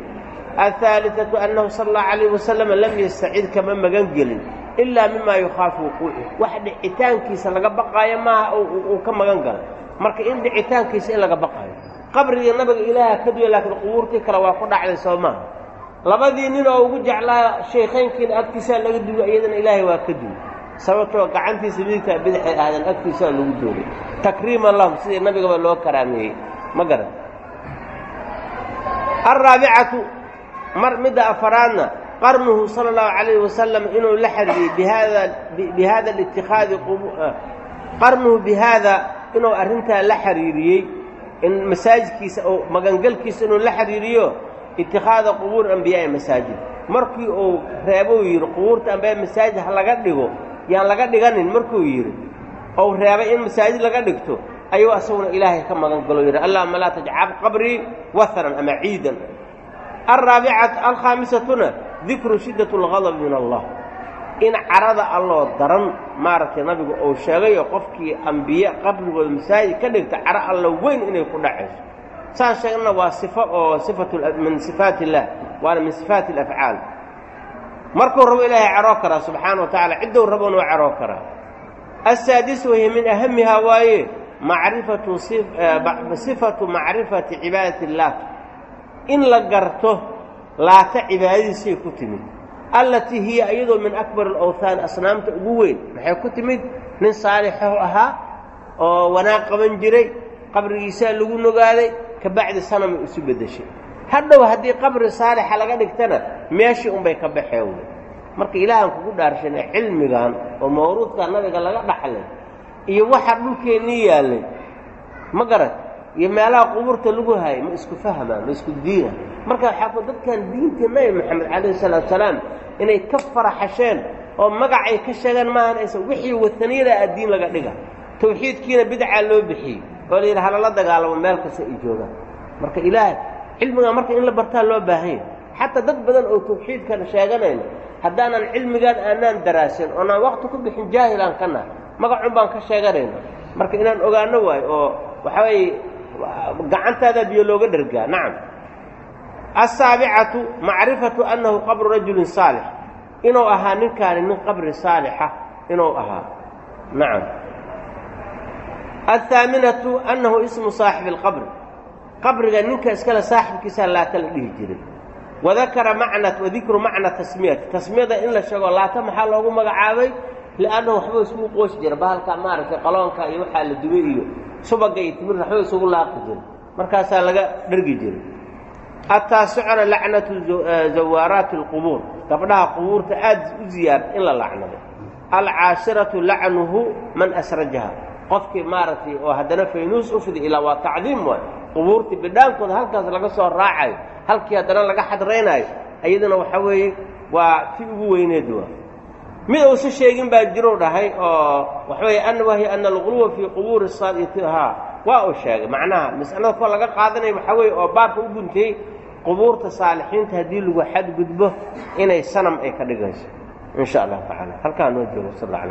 alhaaliatu annahu sala allahu calayh wasalam lam yastacid kama magan gelin ilaa mimaa yukhaafu wuquuci wax dhicitaankiisa laga baqaayo maaha uu ka magan galay marka in dhicitaankiisa in laga baqaayo qabrigii nabiga ilaaha ka duya laakiin qubuurtii kale waa ku dhacday soo maaha labadii nin oo ugu jeclaa sheekaynkiina agtiisaa laga dugo iyadana ilaahay waa ka duway sababtoo gacantiisa midigtaa bidixay ahdeen agtiisaa lagu doogay takriiman lahum sidii nabigaba loo karaameeyey ma garan alraabicatu mar midda afaraadna qarnuhu sala allahu calayhi wasalam inuu la xiriiriyey bihada bihada alitikhaadi qarnuhu bihaada inuu arrintaa la xiriiriyey in masaajidkiisa oo magangelkiisa inuu la xiriiriyo itikhaada qubuur ambiyaa'i masaajid. Markii uu reebou yidhi qubuurta ambiyaa masaajid ha laga dhigo yaan laga dhiganin markuu yidhi ou reebay in masaajid laga dhigto ayuu asaguna ilaahay ka magan galo yidhi allahuma laa tajcal qabrii wahanan ama ciidan alraabicatu alkhaamisatuna dikru shiddat algadab min allah in carada alloo daran maaragtay nabigu uu sheegayo qofkii ambiye qabrigooda masaajid ka dhigta caro allo weyn inay ku dhacayso saan sheegnana waa sifo oo sifatu min sifaat illah waana min sifaati alafcaal markuu rabo ilaahay caroo karaa subxaana wa tacala ciddou raboona waa caroo karaa asaadis wahiy min ahamihaa waaye macrifatu sifatu macrifati cibaadati illaah in la garto laata cibaadadiisay ku timid. Allatii hiya iyadoo min akbar alawthaan asnaamta ugu weyn maxay ku timid? Nin saalixahu ahaa oo wanaag qaban jiray qabrigiisaa lagu nogaaday ka bacdi sanamay isu beddeshay. Hadhow haddii qabri saalixa laga dhigtana meeshii unbay ka baxeen wey. Marka ilaahan kugu dhaarshanay cilmigan oo mawruudka nabiga laga dhaxlay iyo waxa dhulkeennii yaallay ma garat iyo meelaha qubuurta lagu hayay ma isku fahmaan ma isku diina. Marka waxaa ku dadkan diintii nabi maxamed calayhi salaatu salaam inay ka faraxasheen oo magacay ka sheegaan maahan aysan wixii wataniyada ah diin laga dhiga. Tawxiidkiina bidcaa loo bixiyey oo la yidhi halala dagaalamo meel kasta ay joogaan marka ilaahay cilmigan marka in la bartaa loo baahan yahay. Xataa dad badan oo tawxiidkan sheeganayna haddaanan cilmigan aanaan daraasin oonaan waqti ku bixin jaahilaan ka nahay magacun baan ka sheeganayna. Marka inaan ogaano waayo oo waxaa weeye gacantaada biyo looga dhergaa nacam. Asaabicatu macrifatu annahu qabru rajulin saalix. Inuu ahaa ninkaani nin qabri saalixa inuu ahaa. Nacam. Aلhaaminatu annahu ismu saaxibi اlqabri qabriga ninka iskale saaxibkiisaa laata la dhihi jiray. Wadakara macna wadikru macna tasmiyati. Tasmiyada in la sheego laata maxaa loogu magacaabay liannahu waxba isugu qooshi jira bahalka maaragtay qaloonka iyo waxaa la dubay iyo subaga iyo timirta waxba isugu laaqi jira markaasaa laga dhergi jiray ataasicuna lacnatu zawaaraati اlqubuur gabdhaha qubuurta aad u ziyaarta in la lacnado alcaashiratu lacnuhu man asrajaha qofkii maaragtay oo haddana faynuus u fidi ilaa waa tacdiim waay qubuurtii bidhaankooda halkaas laga soo raacayo halkii haddana laga xadraynaayo iyaduna waxaa weeye waa ti ugu weyneed waa mid uusa sheegin baa jirou dhahay oo waxa weeye ana wahya ana alquluwa fii qubuuri saaditihaa waa uu sheegay. Macnaha mas'alada kuwa laga qaadanaya waxaa weeye oo baabka u guntiyey qubuurta saalixiinta haddii lagu xadgudbo inay sanam ay ka dhigayso. In sha tacaala halkaa noo joogo sal alla